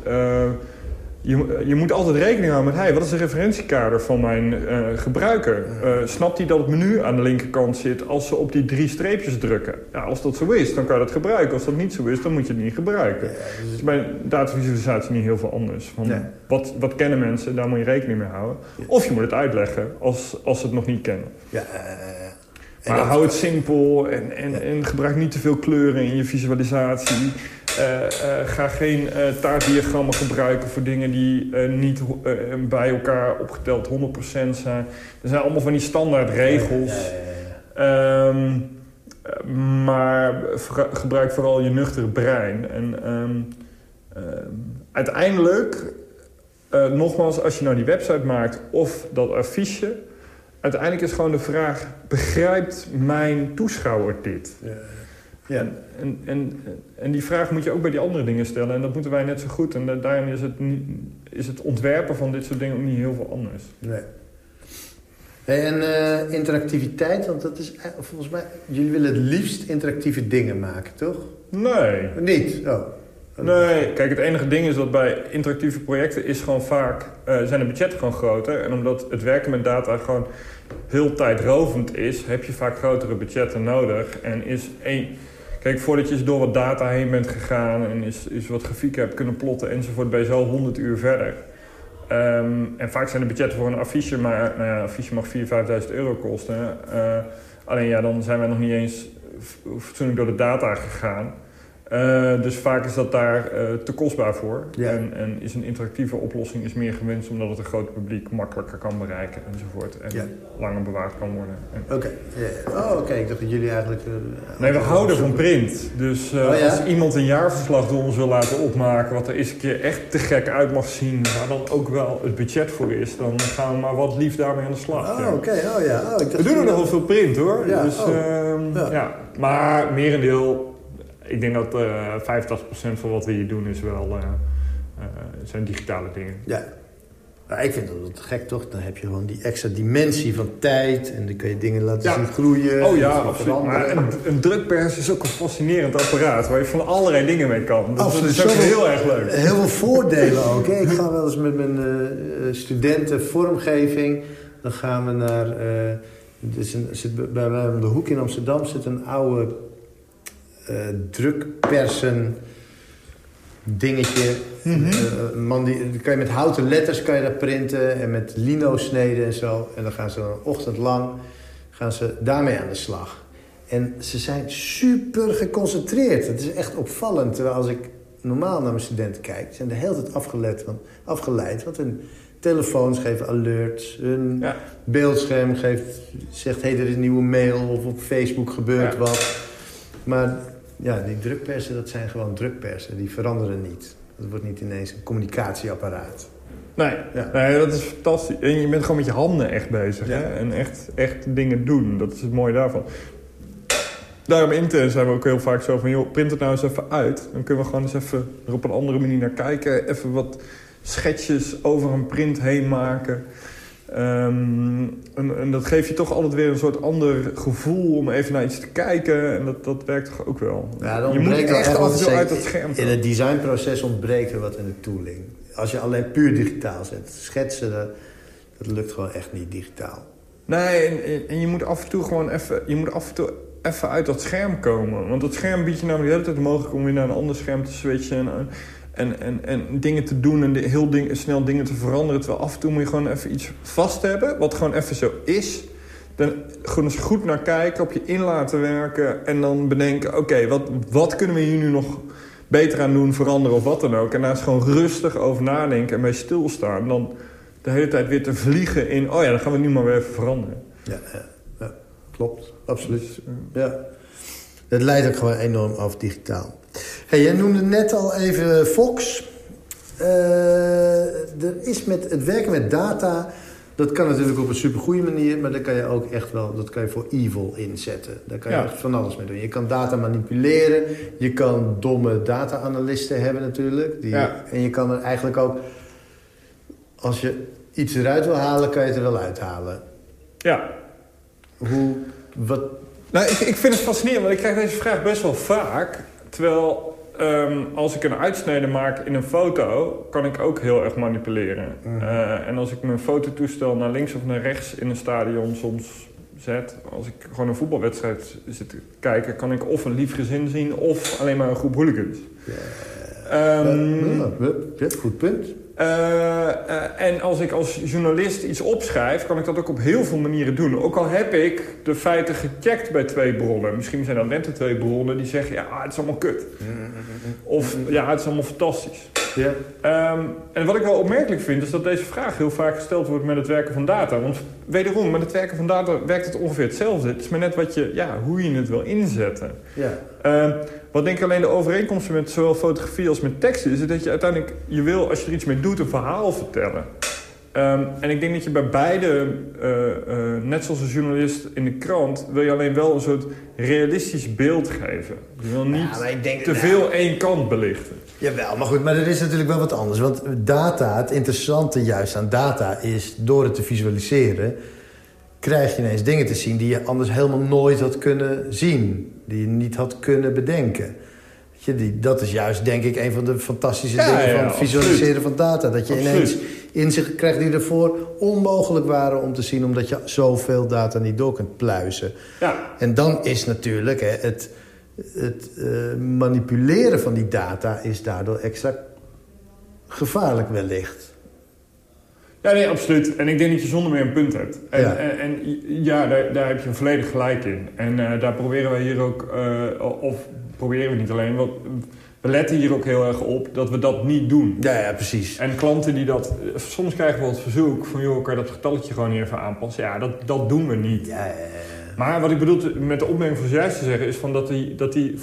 je, je moet altijd rekening houden met... Hey, wat is de referentiekader van mijn uh, gebruiker? Uh, snapt hij dat het menu aan de linkerkant zit als ze op die drie streepjes drukken? Ja, als dat zo is, dan kan je dat gebruiken. Als dat niet zo is, dan moet je het niet gebruiken. Ja, dus... bij datavisualisatie niet heel veel anders. Van, wat, wat kennen mensen, daar moet je rekening mee houden. Of je moet het uitleggen als, als ze het nog niet kennen. Ja, maar hou het simpel en, en, en gebruik niet te veel kleuren in je visualisatie. Ga geen taartdiagrammen gebruiken voor dingen die niet bij elkaar opgeteld 100% zijn. Er zijn allemaal van die standaard regels. Ehm, maar gebruik vooral je nuchtere brein. En ehm, ehm, uiteindelijk, nogmaals, als je nou die website maakt of dat affiche uiteindelijk is gewoon de vraag... begrijpt mijn toeschouwer dit? Ja. Ja. En, en, en, die vraag moet je ook bij die andere dingen stellen. En dat moeten wij net zo goed. En daarin is het, is het ontwerpen van dit soort dingen ook niet heel veel anders. Nee. en uh, interactiviteit, want dat is volgens mij... Jullie willen het liefst interactieve dingen maken, toch? Nee. Niet? Oh. Nee, kijk, het enige ding is dat bij interactieve projecten is gewoon vaak, uh, zijn de budgetten gewoon groter. En omdat het werken met data gewoon heel tijdrovend is, heb je vaak grotere budgetten nodig. En is één... Kijk, voordat je door wat data heen bent gegaan en is, is wat grafieken hebt kunnen plotten enzovoort, ben je zo 100 uur verder. Ehm, en vaak zijn de budgetten voor een affiche, maar nou een affiche mag 4.000, 5.000 euro kosten. Uh, alleen ja, dan zijn wij nog niet eens fatsoenlijk door de data gegaan. Uh, dus vaak is dat daar uh, te kostbaar voor. En, en, is een interactieve oplossing is meer gewenst omdat het een groot publiek makkelijker kan bereiken enzovoort. En langer bewaard kan worden. Oké, oh, oké. Ik dacht dat jullie eigenlijk... Uh, nee, we houden van print. Dus oh, als iemand een jaarverslag door ons wil laten opmaken... wat er eens een keer echt te gek uit mag zien... waar dan ook wel het budget voor is... dan gaan we maar wat lief daarmee aan de slag. Oh, oké. Oh, ja. Oh, ik we doen er nog wel veel print, hoor. Dus, oh. Ehm, ja. Maar merendeel ik denk dat uh, eh, 85% van wat we hier doen is wel, uh, uh, zijn digitale dingen. Ja. Maar ik vind dat gek toch? Dan heb je gewoon die extra dimensie van tijd. En dan kun je dingen laten zien groeien. Oh ja, absoluut. Maar een, een, drukpers is ook een fascinerend apparaat... waar je van allerlei dingen mee kan. Dat, absoluut. is ook heel erg leuk. Heel veel voordelen ook. Ik ga wel eens met mijn studenten vormgeving... dan gaan we naar... een, zit, bij, bij de hoek in Amsterdam zit een oude drukpersen dingetje. Mm -hmm. man die, kan je met houten letters kan je dat printen en met lino sneden en zo. En dan gaan ze een ochtend lang gaan ze daarmee aan de slag. En ze zijn super geconcentreerd. Het is echt opvallend. Terwijl als ik normaal naar mijn studenten kijk... zijn de hele tijd afgeleid. Want, afgeleid, want hun telefoons geven alerts. Hun beeldscherm geeft, zegt... hé, hey, er is een nieuwe mail of op Facebook gebeurt wat. Maar ja, die drukpersen, dat zijn gewoon drukpersen. Die veranderen niet. Dat wordt niet ineens een communicatieapparaat. Nee, ja. nee, dat is fantastisch. En je bent gewoon met je handen echt bezig. Hè? En echt, echt dingen doen. Dat is het mooie daarvan. Daarom intern zijn we ook heel vaak zo van... joh, print het nou eens even uit. Dan kunnen we gewoon eens even er op een andere manier naar kijken. Even wat schetsjes over een print heen maken. Ehm, en, en, dat geeft je toch altijd weer een soort ander gevoel om even naar iets te kijken. En dat, dat werkt toch ook wel. Ja, je moet echt af en uit het scherm In het designproces ontbreekt er wat in de tooling. Als je alleen puur digitaal zet. Schetsen, dat, dat lukt gewoon echt niet digitaal. Nee, en, en, je moet af en toe gewoon even... Je moet af en toe even uit dat scherm komen. Want dat scherm biedt je namelijk de hele tijd de mogelijkheid om weer naar een ander scherm te switchen. En, en, en, en dingen te doen en heel ding, snel dingen te veranderen. Terwijl af en toe moet je gewoon even iets vast hebben. Wat gewoon even zo is. Dan gewoon eens goed naar kijken, op je in laten werken. En dan bedenken, oké, wat, wat kunnen we hier nu nog beter aan doen, veranderen of wat dan ook. En daar is gewoon rustig over nadenken en bij stilstaan. Dan de hele tijd weer te vliegen in, oh ja, dan gaan we nu maar weer even veranderen. Ja, ja, ja klopt. Absoluut. Dus, eh, ja. Het leidt ook gewoon enorm af digitaal. Hey, jij noemde net al even Fox. Uh, er is met het werken met data... Dat kan natuurlijk op een supergoeie manier, maar dat kan je ook echt wel, dat kan je voor evil inzetten. Daar kan je echt van alles mee doen. Je kan data manipuleren, je kan domme data-analysten hebben natuurlijk. Die, En je kan er eigenlijk ook, als je iets eruit wil halen, kan je het er wel uithalen. Ja. Hoe, wat... Nou, ik, ik vind het fascinerend, want ik krijg deze vraag best wel vaak. Terwijl ehm, als ik een uitsnede maak in een foto, kan ik ook heel erg manipuleren. Mhm. Eh, en als ik mijn fototoestel naar links of naar rechts in een stadion soms zet... als ik gewoon een voetbalwedstrijd zit te kijken... kan ik of een lief gezin zien of alleen maar een groep hooligans. Um, ja, goed punt. Uh, en als ik als journalist iets opschrijf, kan ik dat ook op heel veel manieren doen. Ook al heb ik de feiten gecheckt bij twee bronnen. Misschien zijn dat net de twee bronnen die zeggen, ja, het is allemaal kut. Of, ja, het is allemaal fantastisch. Ja. Um, en wat ik wel opmerkelijk vind, is dat deze vraag heel vaak gesteld wordt met het werken van data. Want wederom, met het werken van data werkt het ongeveer hetzelfde. Het is maar net wat je, ja, hoe je het wil inzetten. Ja. Uh, wat denk ik alleen de overeenkomsten met zowel fotografie als met tekst is... is dat je uiteindelijk, je wil, als je er iets mee doet, een verhaal vertellen. Um, en ik denk dat je bij beide, uh, uh, net zoals een journalist in de krant... wil je alleen wel een soort realistisch beeld geven. Je wil niet ja, te veel één kant belichten. Jawel, maar goed, maar er is natuurlijk wel wat anders. Want data, het interessante juist aan data is... door het te visualiseren krijg je ineens dingen te zien... die je anders helemaal nooit had kunnen zien. Die je niet had kunnen bedenken. Je, die, dat is juist, denk ik, een van de fantastische dingen... van visualiseren van data. Dat je ineens inzichten krijgt die ervoor onmogelijk waren om te zien... omdat je zoveel data niet door kunt pluizen. Ja. En dan is natuurlijk hè, het, het uh, manipuleren van die data... is daardoor extra gevaarlijk wellicht. Ja, nee, absoluut. En ik denk dat je zonder meer een punt hebt. En ja, en, en ja daar, daar heb je volledig gelijk in. En uh, daar proberen wij hier ook, uh, of proberen we niet alleen... Wat, we letten hier ook heel erg op dat we dat niet doen. Ja, ja, precies. En klanten die dat... Soms krijgen we het verzoek van... joh, kan je dat getalletje gewoon niet even aanpassen? Ja, dat, dat doen we niet. Ja, ja, ja. Maar wat ik bedoel met de opmerking van juist te zeggen... is van dat die, dat die,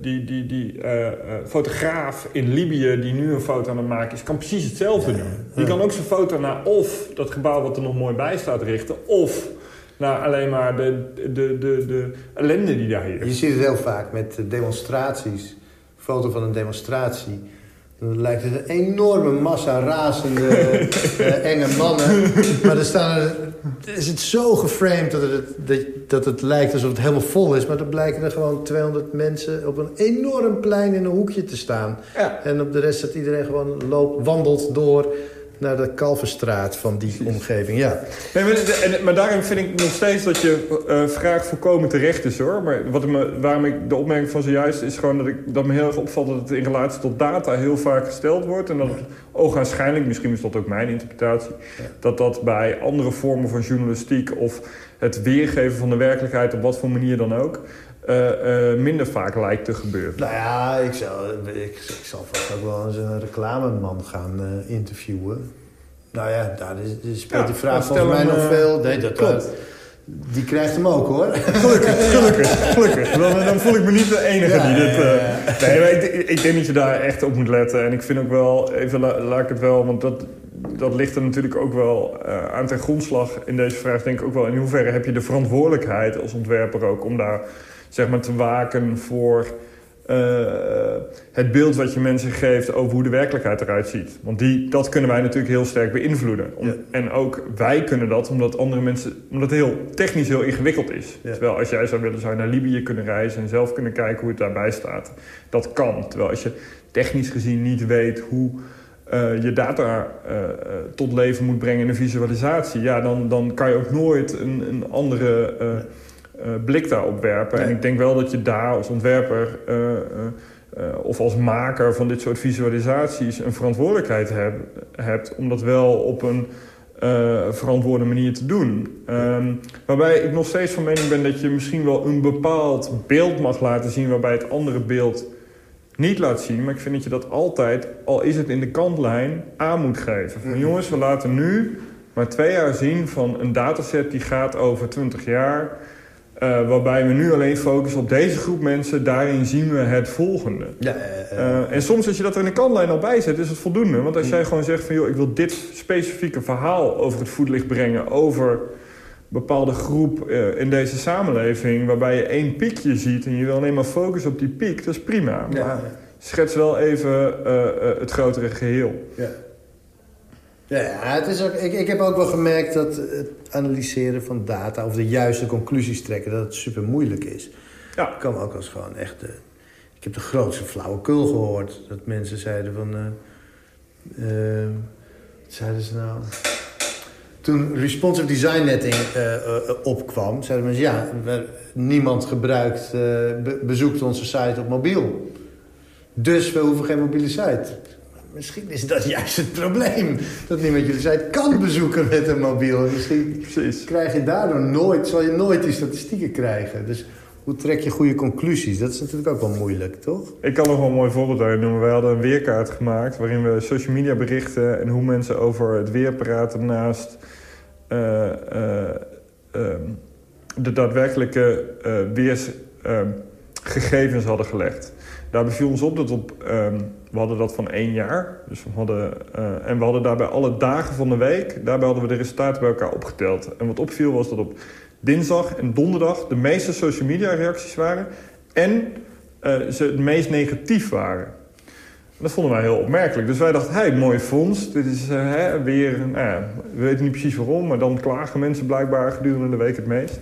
die, die, die uh, fotograaf in Libië die nu een foto aan het maken is... kan precies hetzelfde doen. Die kan ook zijn foto naar of dat gebouw wat er nog mooi bij staat richten... of naar alleen maar de, de, de, de ellende die daar is. Je ziet het heel vaak met demonstraties foto van een demonstratie. Dan lijkt het een enorme massa razende uh, enge mannen. Maar er staan er, is het zo geframed dat het, dat, dat het lijkt alsof het helemaal vol is. Maar dan blijken er gewoon 200 mensen op een enorm plein in een hoekje te staan. Ja. En op de rest dat iedereen gewoon loopt, wandelt door naar de Kalverstraat van die omgeving, ja. Nee, maar, en, maar daarin vind ik nog steeds dat je uh, vraag volkomen terecht is, hoor. Maar wat me, waarom ik de opmerking van zojuist is gewoon dat, ik, dat me heel erg opvalt... dat het in relatie tot data heel vaak gesteld wordt. En dat het ogenschijnlijk, misschien is dat ook mijn interpretatie... dat dat bij andere vormen van journalistiek... of het weergeven van de werkelijkheid op wat voor manier dan ook... Uh, uh, minder vaak lijkt te gebeuren. Nou ja, ik zal, ik, ik zal vast ook wel eens een reclameman gaan uh, interviewen. Nou ja, daar is, is speelt ja, die vraag volgens mij nog veel. Nee, dat, klopt. die krijgt hem ook, hoor. Gelukkig, gelukkig, gelukkig. Dan, dan voel ik me niet de enige die dit... nee, maar ik, ik, denk dat je daar echt op moet letten. En ik vind ook wel, even laat ik het wel... want dat, dat ligt er natuurlijk ook wel aan ten grondslag in deze vraag. Denk ik ook wel, in hoeverre heb je de verantwoordelijkheid als ontwerper ook... om daar zeg maar, te waken voor uh, het beeld wat je mensen geeft over hoe de werkelijkheid eruit ziet. Want die, dat kunnen wij natuurlijk heel sterk beïnvloeden. En ook wij kunnen dat omdat andere mensen, omdat het heel technisch heel ingewikkeld is. Terwijl als jij zou willen, zou je naar Libië kunnen reizen en zelf kunnen kijken hoe het daarbij staat. Dat kan. Terwijl als je technisch gezien niet weet hoe uh, je data uh, tot leven moet brengen in een visualisatie, ja, dan, dan kan je ook nooit een, een andere blik daarop werpen. En ik denk wel dat je daar als ontwerper uh, of als maker van dit soort visualisaties een verantwoordelijkheid heb, hebt om dat wel op een verantwoorde manier te doen. Um, waarbij ik nog steeds van mening ben dat je misschien wel een bepaald beeld mag laten zien waarbij het andere beeld niet laat zien. Maar ik vind dat je dat altijd, al is het in de kantlijn, aan moet geven. Van mhm. jongens, we laten nu maar twee jaar zien van een dataset die gaat over 20 jaar uh, waarbij we nu alleen focussen op deze groep mensen. Daarin zien we het volgende. Ja, uh, en soms als je dat er in de kantlijn al bij zet, is het voldoende. Want als jij gewoon zegt van... joh, ik wil dit specifieke verhaal over het voetlicht brengen... over een bepaalde groep uh, in deze samenleving... waarbij je één piekje ziet en je wil alleen maar focussen op die piek... dat is prima. Ja, maar schets wel even het grotere geheel. Ja. Het is ook, ik, ik heb ook wel gemerkt dat het analyseren van data... of de juiste conclusies trekken, dat het super moeilijk is. Ja. Ik kan ook als gewoon echt... Uh, ik heb de grootste flauwekul gehoord. Dat mensen zeiden van... Uh, uh, wat zeiden ze nou? Toen responsive design netting opkwam... zeiden mensen, ja, niemand gebruikt... bezoekt onze site op mobiel. Dus we hoeven geen mobiele site misschien is dat juist het probleem. Dat niemand jullie zei kan bezoeken met een mobiel. Misschien Precies. krijg je daardoor nooit, zal je nooit die statistieken krijgen. Dus hoe trek je goede conclusies? Dat is natuurlijk ook wel moeilijk, toch? Ik kan nog wel een mooi voorbeeld daarin noemen. Wij hadden een weerkaart gemaakt waarin we social media berichten en hoe mensen over het weer praten naast eh, eh, ehm, de daadwerkelijke eh, weersgegevens hadden gelegd. Daar beviel ons op dat op, ehm, we hadden dat van één jaar. Dus we hadden, eh, en we hadden daarbij alle dagen van de week, daarbij hadden we de resultaten bij elkaar opgeteld. En wat opviel was dat op dinsdag en donderdag de meeste social media reacties waren. En eh, ze het meest negatief waren. En dat vonden wij heel opmerkelijk. Dus wij dachten, hey, mooie fonds. Dit is eh, hè, weer, nou we weten niet precies waarom... maar dan klagen mensen blijkbaar gedurende de week het meest.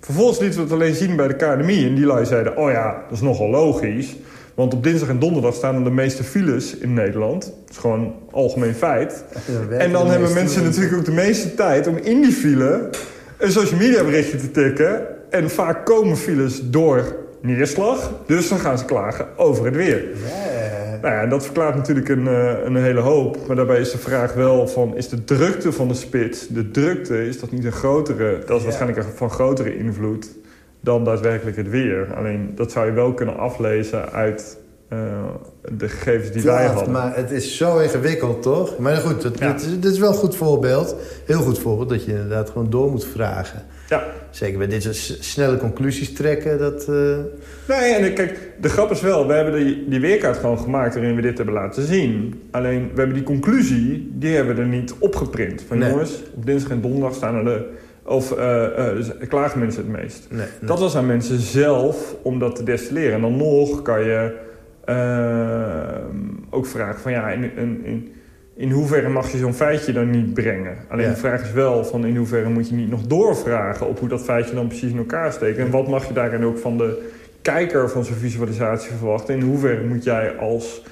Vervolgens lieten we het alleen zien bij de KNMI. En die lui zeiden, oh ja, dat is nogal logisch. Want op dinsdag en donderdag staan er de meeste files in Nederland. Dat is gewoon algemeen feit. En dan hebben mensen natuurlijk ook de meeste tijd om in die file een social media berichtje te tikken. En vaak komen files door neerslag. Dus dan gaan ze klagen over het weer. Nou ja, dat verklaart natuurlijk een, eh, een hele hoop. Maar daarbij is de vraag wel van... is de drukte van de spits, de drukte, is dat niet een grotere... dat is Ja. waarschijnlijk van grotere invloed dan daadwerkelijk het weer. Alleen dat zou je wel kunnen aflezen uit eh, de gegevens die wij hadden. maar het is zo ingewikkeld, toch? Maar goed, dat, Ja. dit, is, dit is wel een goed voorbeeld. Heel goed voorbeeld dat je inderdaad gewoon door moet vragen. Ja. Zeker bij dit soort snelle conclusies trekken, dat... eh, Nee, en kijk, de grap is wel, we hebben die, die weerkaart gewoon gemaakt waarin we dit hebben laten zien. Alleen, we hebben die conclusie, die hebben we er niet opgeprint. Van Nee. jongens, op dinsdag en donderdag staan er de... Of eh, dus klagen mensen het meest. nee, nee. Dat was aan mensen zelf om dat te destilleren. En dan nog kan je eh, ook vragen van ja, in, in, in, in hoeverre mag je zo'n feitje dan niet brengen? Alleen Ja. de vraag is wel van in hoeverre moet je niet nog doorvragen op hoe dat feitje dan precies in elkaar steekt. En wat mag je daarin ook van de kijker van zo'n visualisatie verwachten? In hoeverre moet jij als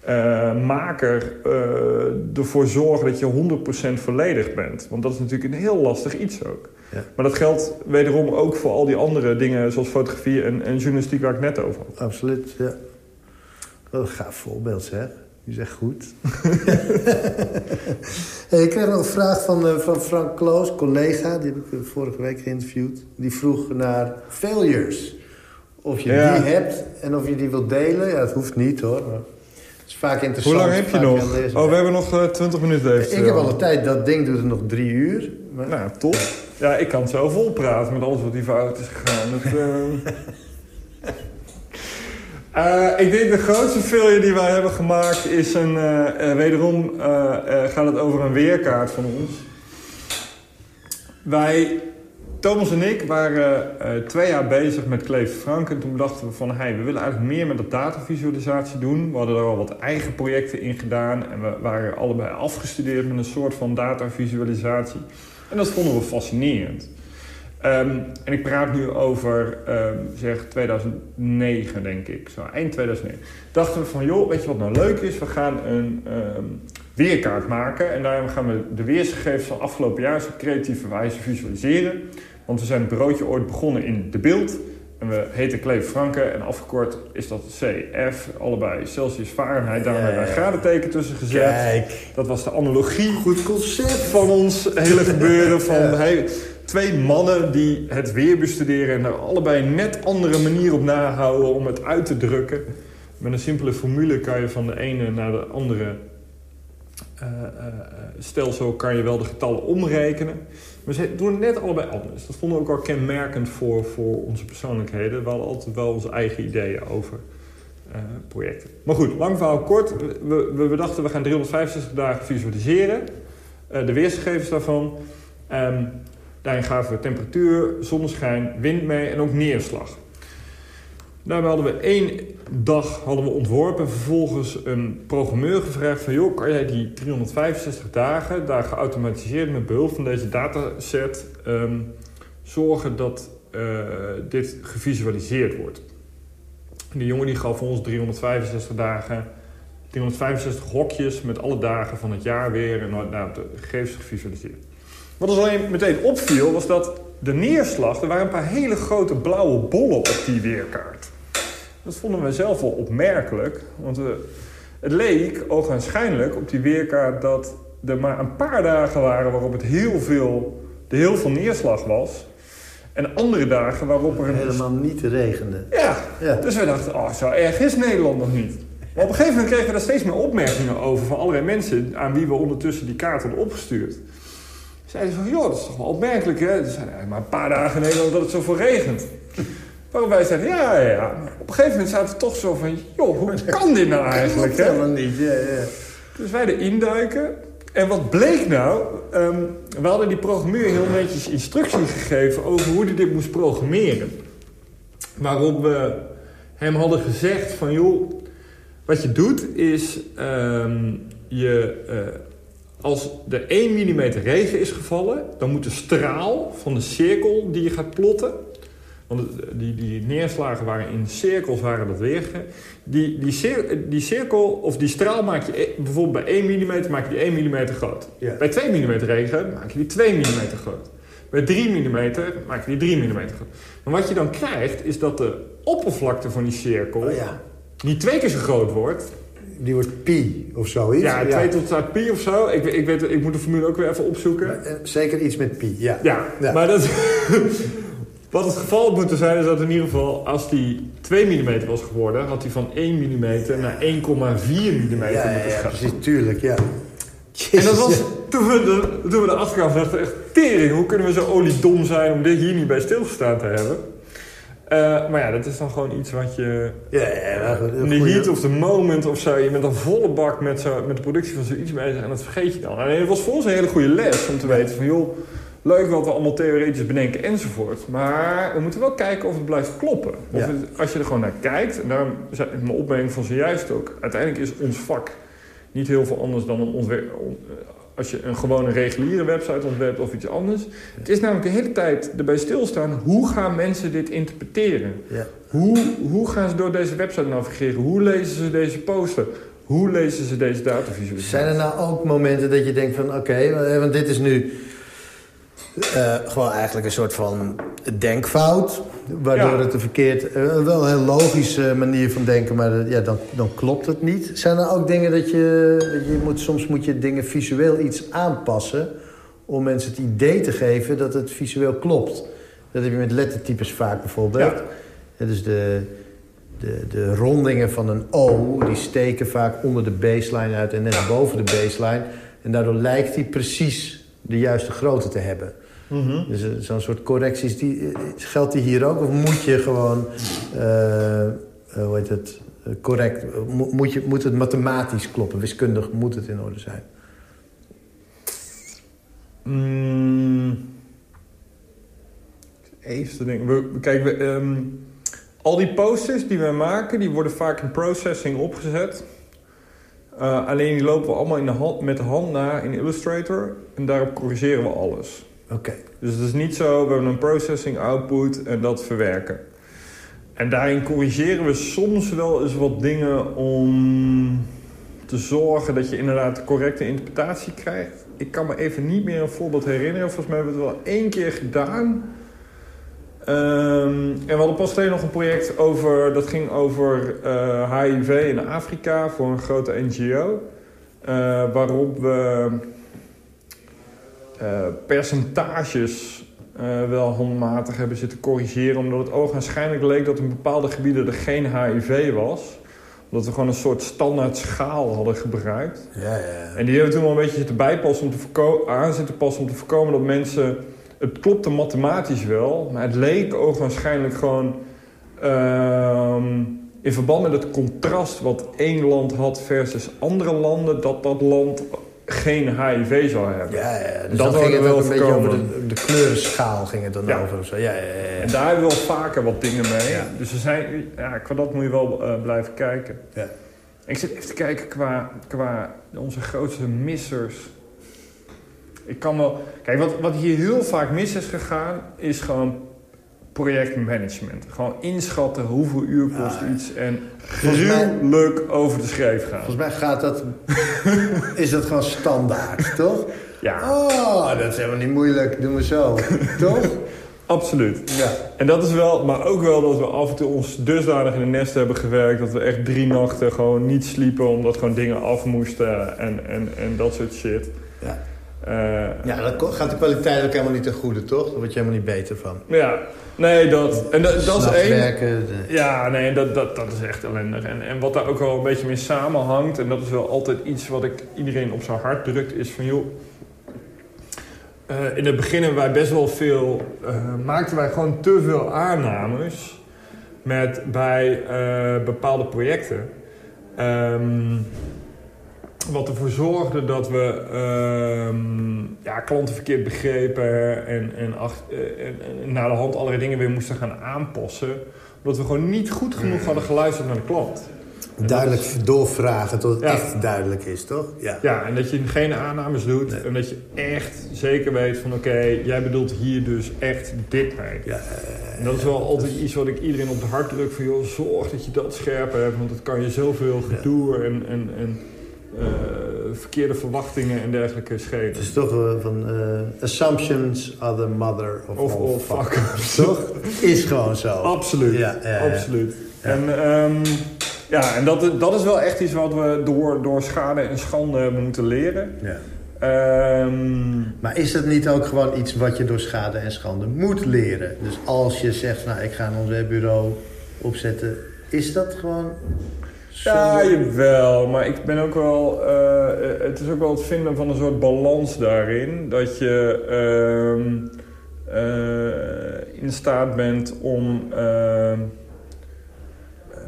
eh, maker eh, ervoor zorgen dat je 100% volledig bent? Want dat is natuurlijk een heel lastig iets ook. Ja. Maar dat geldt wederom ook voor al die andere dingen zoals fotografie en, en journalistiek waar ik net over had. Absoluut, ja. Wat een gaaf voorbeeld, zeg. Die is echt goed. hey, ik kreeg nog een vraag van, eh, van Frank Kloos, collega. Die heb ik vorige week geïnterviewd. Die vroeg naar failures. Of je Ja. die hebt en of je die wilt delen. Ja, dat hoeft niet, hoor. Maar is vaak Hoe interessant. lang heb je nog? Oh, we hebben nog eh, 20 minuten eventueel. Ik heb al een tijd, dat ding doet het nog drie uur. Maar... Nou, top. Ja, ik kan zo vol praten met alles wat hier fout is gegaan. Dat, eh, Eh, ik denk de grootste failure die wij hebben gemaakt is een... eh, eh, wederom eh, eh, gaat het over een weerkaart van ons. Wij, Thomas en ik, waren eh, twee jaar bezig met Kleef Frank. En toen dachten we van, hey, we willen eigenlijk meer met dat datavisualisatie doen. We hadden er al wat eigen projecten in gedaan. En we waren allebei afgestudeerd met een soort van datavisualisatie. En dat vonden we fascinerend. Ehm, en ik praat nu over ehm, zeg 2009, denk ik. Zo, eind 2009. Dachten we van, joh, weet je wat nou leuk is? We gaan een ehm, weerkaart maken. En daarin gaan we de weersgegevens van afgelopen jaar op creatieve wijze visualiseren. Want we zijn het bureautje ooit begonnen in de beeld. En we heten Kleef Franke en afgekort is dat CF. Allebei Celsius Fahrenheit. Daar hebben we een ja. graadenteken tussen gezet. Kijk, Dat was de analogie goed concept. van ons hele gebeuren. Van, Ja. hey, twee mannen die het weer bestuderen en daar allebei een net andere manier op nahouden om het uit te drukken. Met een simpele formule kan je van de ene naar de andere eh, eh, stelsel kan je wel de getallen omrekenen. Ze doen het net allebei anders. Dat vonden we ook wel kenmerkend voor, voor onze persoonlijkheden. We hadden altijd wel onze eigen ideeën over eh, projecten. Maar goed, lang verhaal kort. We, we bedachten we gaan 365 dagen visualiseren. Eh, de weersgegevens daarvan. Ehm, daarin gaven we temperatuur, zonneschijn, wind mee en ook neerslag. Daarbij hadden we één dag hadden we ontworpen. Vervolgens een programmeur gevraagd van... joh, kan jij die 365 dagen, daar geautomatiseerd met behulp van deze dataset... ehm, zorgen dat eh, dit gevisualiseerd wordt. En die jongen die gaf ons 365 dagen... 365 hokjes met alle dagen van het jaar weer... en nou, de gegevens gevisualiseerd. Wat ons alleen meteen opviel, was dat de neerslag... er waren een paar hele grote blauwe bollen op die weerkaart. Dat vonden we zelf wel opmerkelijk. Want we, Het leek ogenschijnlijk op die weerkaart dat er maar een paar dagen waren waarop het heel veel, er heel veel neerslag was. En andere dagen waarop er... Een... Helemaal niet regende. Ja, ja, dus we dachten, oh, zo erg is Nederland nog niet. Maar op een gegeven moment kregen we daar steeds meer opmerkingen over... van allerlei mensen aan wie we ondertussen die kaart hadden opgestuurd. Zeiden ze van, joh, dat is toch wel opmerkelijk, hè? Er zijn eigenlijk maar een paar dagen in Nederland dat het zoveel regent. Waarop wij zeiden, ja, ja, ja. Op een gegeven moment zaten we toch zo van... joh, hoe kan dit nou eigenlijk, hè? Helemaal niet, ja, ja. Dus wij erin duiken. En wat bleek nou? Um, we hadden die programmeur heel netjes instructie gegeven... over hoe hij dit moest programmeren. Waarop we hem hadden gezegd van... joh, wat je doet is... Um, je... Uh, als er 1 mm regen is gevallen... dan moet de straal van de cirkel die je gaat plotten... Want die, die neerslagen waren in cirkels, waren dat weer. Die, die, die cirkel, of die straal maak je e- bijvoorbeeld bij 1 mm, maak je die 1 mm groot. Bij 2 mm regen maak je die 2 mm groot. Bij 3 mm maak je die 3 mm groot. Maar wat je dan krijgt, is dat de oppervlakte van die cirkel oh ja. niet twee keer zo groot wordt. Die wordt pi of zoiets. Ja, 2 tot staat pi of zo. Ik, ik, weet, ik moet de formule ook weer even opzoeken. Maar, eh, zeker iets met pi, ja. Ja, ja. maar dat... Wat het geval moet zijn is dat in ieder geval... als die 2 mm was geworden... had hij van 1 mm naar 1,4 mm moeten gaan. Ja, precies, tuurlijk, ja. En dat was, toen we, de, toen we dachten echt... tering, hoe kunnen we zo oliedom zijn om dit hier niet bij stilgestaan te hebben? Uh, maar ja, dat is dan gewoon iets wat je... Ja, ja, de heat of the moment of zo. Je bent een volle bak met, zo, met de productie van zoiets bezig en dat vergeet je dan. En het was voor ons een hele goede les om te weten van... joh, leuk wat we allemaal theoretisch bedenken enzovoort. Maar we moeten wel kijken of het blijft kloppen. Of als je er gewoon naar kijkt, en daarom mijn opmerking van zojuist ook... uiteindelijk is ons vak niet heel veel anders dan een ontwerp... Als je een gewone reguliere website ontwerpt of iets anders. Het is namelijk de hele tijd erbij stilstaan. Hoe gaan mensen dit interpreteren? Ja. Hoe, hoe gaan ze door deze website navigeren? Hoe lezen ze deze poster? Hoe lezen ze deze datavisualisatie? Zijn er nou ook momenten dat je denkt van... oké, want dit is nu uh, gewoon eigenlijk een soort van denkfout. Waardoor het een verkeerd... Uh, wel een heel logische manier van denken, maar ja, dan, dan klopt het niet. Zijn er ook dingen dat je... Dat je moet, soms moet je dingen visueel iets aanpassen... om mensen het idee te geven dat het visueel klopt. Dat heb je met lettertypes vaak bijvoorbeeld. Ja. dus de, de, de rondingen van een O... die steken vaak onder de baseline uit en net boven de baseline. En daardoor lijkt die precies de juiste grootte te hebben. Mm Dus uh, zo'n soort correcties, die, uh, geldt die hier ook? Of moet je gewoon, uh, hoe heet het, correct, moet, je, moet het mathematisch kloppen? Wiskundig moet het in orde zijn? Mm. Even te denken. We, kijk, we, um, al die posters die we maken, die worden vaak in processing opgezet. Uh, alleen die lopen we allemaal in de hand, met de hand na in Illustrator. En daarop corrigeren we alles. Oké. Dus het is niet zo, we hebben een processing output en dat verwerken. En daarin corrigeren we soms wel eens wat dingen om te zorgen dat je inderdaad de correcte interpretatie krijgt. Ik kan me even niet meer een voorbeeld herinneren. Volgens mij hebben we het wel één keer gedaan. Um, en we hadden pas geleden nog een project over... dat ging over uh, eh, HIV in Afrika voor een grote NGO. Eh, waarop we uh, percentages wel handmatig hebben zitten corrigeren... omdat het ogenschijnlijk leek dat in bepaalde gebieden er geen HIV was... omdat we gewoon een soort standaard schaal hadden gebruikt. Ja, ja. En die hebben toen wel een beetje zitten bijpassen om te aan zitten passen... om te voorkomen dat mensen het klopte mathematisch wel, maar het leek ogenschijnlijk gewoon... Uh, in verband met het contrast wat één land had versus andere landen... dat dat land geen HIV zou hebben. Ja, ja. Dus dat dan ging het wel een beetje over de, de kleurenschaal ging het dan ja. over. Of zo. Ja, ja, ja, En daar hebben we wel vaker wat dingen mee. Dus er zijn, ja, qua dat moet je wel uh, blijven kijken. Ja. ik zit even te kijken qua, qua onze grootste missers ik kan wel... Kijk, wat, wat hier heel vaak mis is gegaan, is gewoon projectmanagement. Gewoon inschatten hoeveel uur kost iets en gruwelijk over de schreef gaan. Volgens mij gaat dat... is dat gewoon standaard, toch? Ja. Oh, dat is helemaal niet moeilijk. Doen we zo, toch? Absoluut. Ja. En dat is wel, maar ook wel dat we af en toe ons dusdanig in de nest hebben gewerkt... dat we echt drie nachten gewoon niet sliepen... omdat gewoon dingen af moesten en, en, en dat soort shit. Ja. Eh, ja, dan ko- gaat de kwaliteit ook helemaal niet ten goede, toch? Daar word je helemaal niet beter van. ja. nee, dat, en dat, dat is één. werken. de- Ja, nee, dat, dat, dat is echt ellendig. En, en wat daar ook wel een beetje mee samenhangt... en dat is wel altijd iets wat ik iedereen op zijn hart drukt... is van, joh... eh, in het begin hebben wij best wel veel... eh, maakten wij gewoon te veel aannames... Met, bij bepaalde projecten. Ehm, wat ervoor zorgde dat we ehm, ja, klanten verkeerd begrepen... en, en, ach- eh, en, en na de hand allerlei dingen weer moesten gaan aanpassen omdat we gewoon niet goed genoeg hadden geluisterd naar de klant. Duidelijk dat is- doorvragen tot het Ja. echt duidelijk is, toch? Ja. ja, en dat je geen aannames doet. Nee. En dat je echt zeker weet van... oké, jij bedoelt hier dus echt dit mee. Ja, En dat is wel altijd iets wat ik iedereen op het hart druk van... joh, zorg dat je dat scherp hebt. Want het kan je zoveel gedoe en, en, en eh, verkeerde verwachtingen en dergelijke schelen. Het is toch van... eh, assumptions are the mother of, Of, all of fuck. fuck. Toch? Is gewoon zo. Absoluut. Ja. Absoluut. Ja. En, ehm, ja, en dat, dat is wel echt iets wat we door, door schade en schande hebben moeten leren. Ja. Ehm, Maar is dat niet ook gewoon iets wat je door schade en schande moet leren? Dus als je zegt, nou, ik ga een webbureau opzetten... Is dat gewoon... ja, jawel. Maar ik ben ook wel... eh, het is ook wel het vinden van een soort balans daarin. Dat je ehm, eh, in staat bent om... ehm, eh,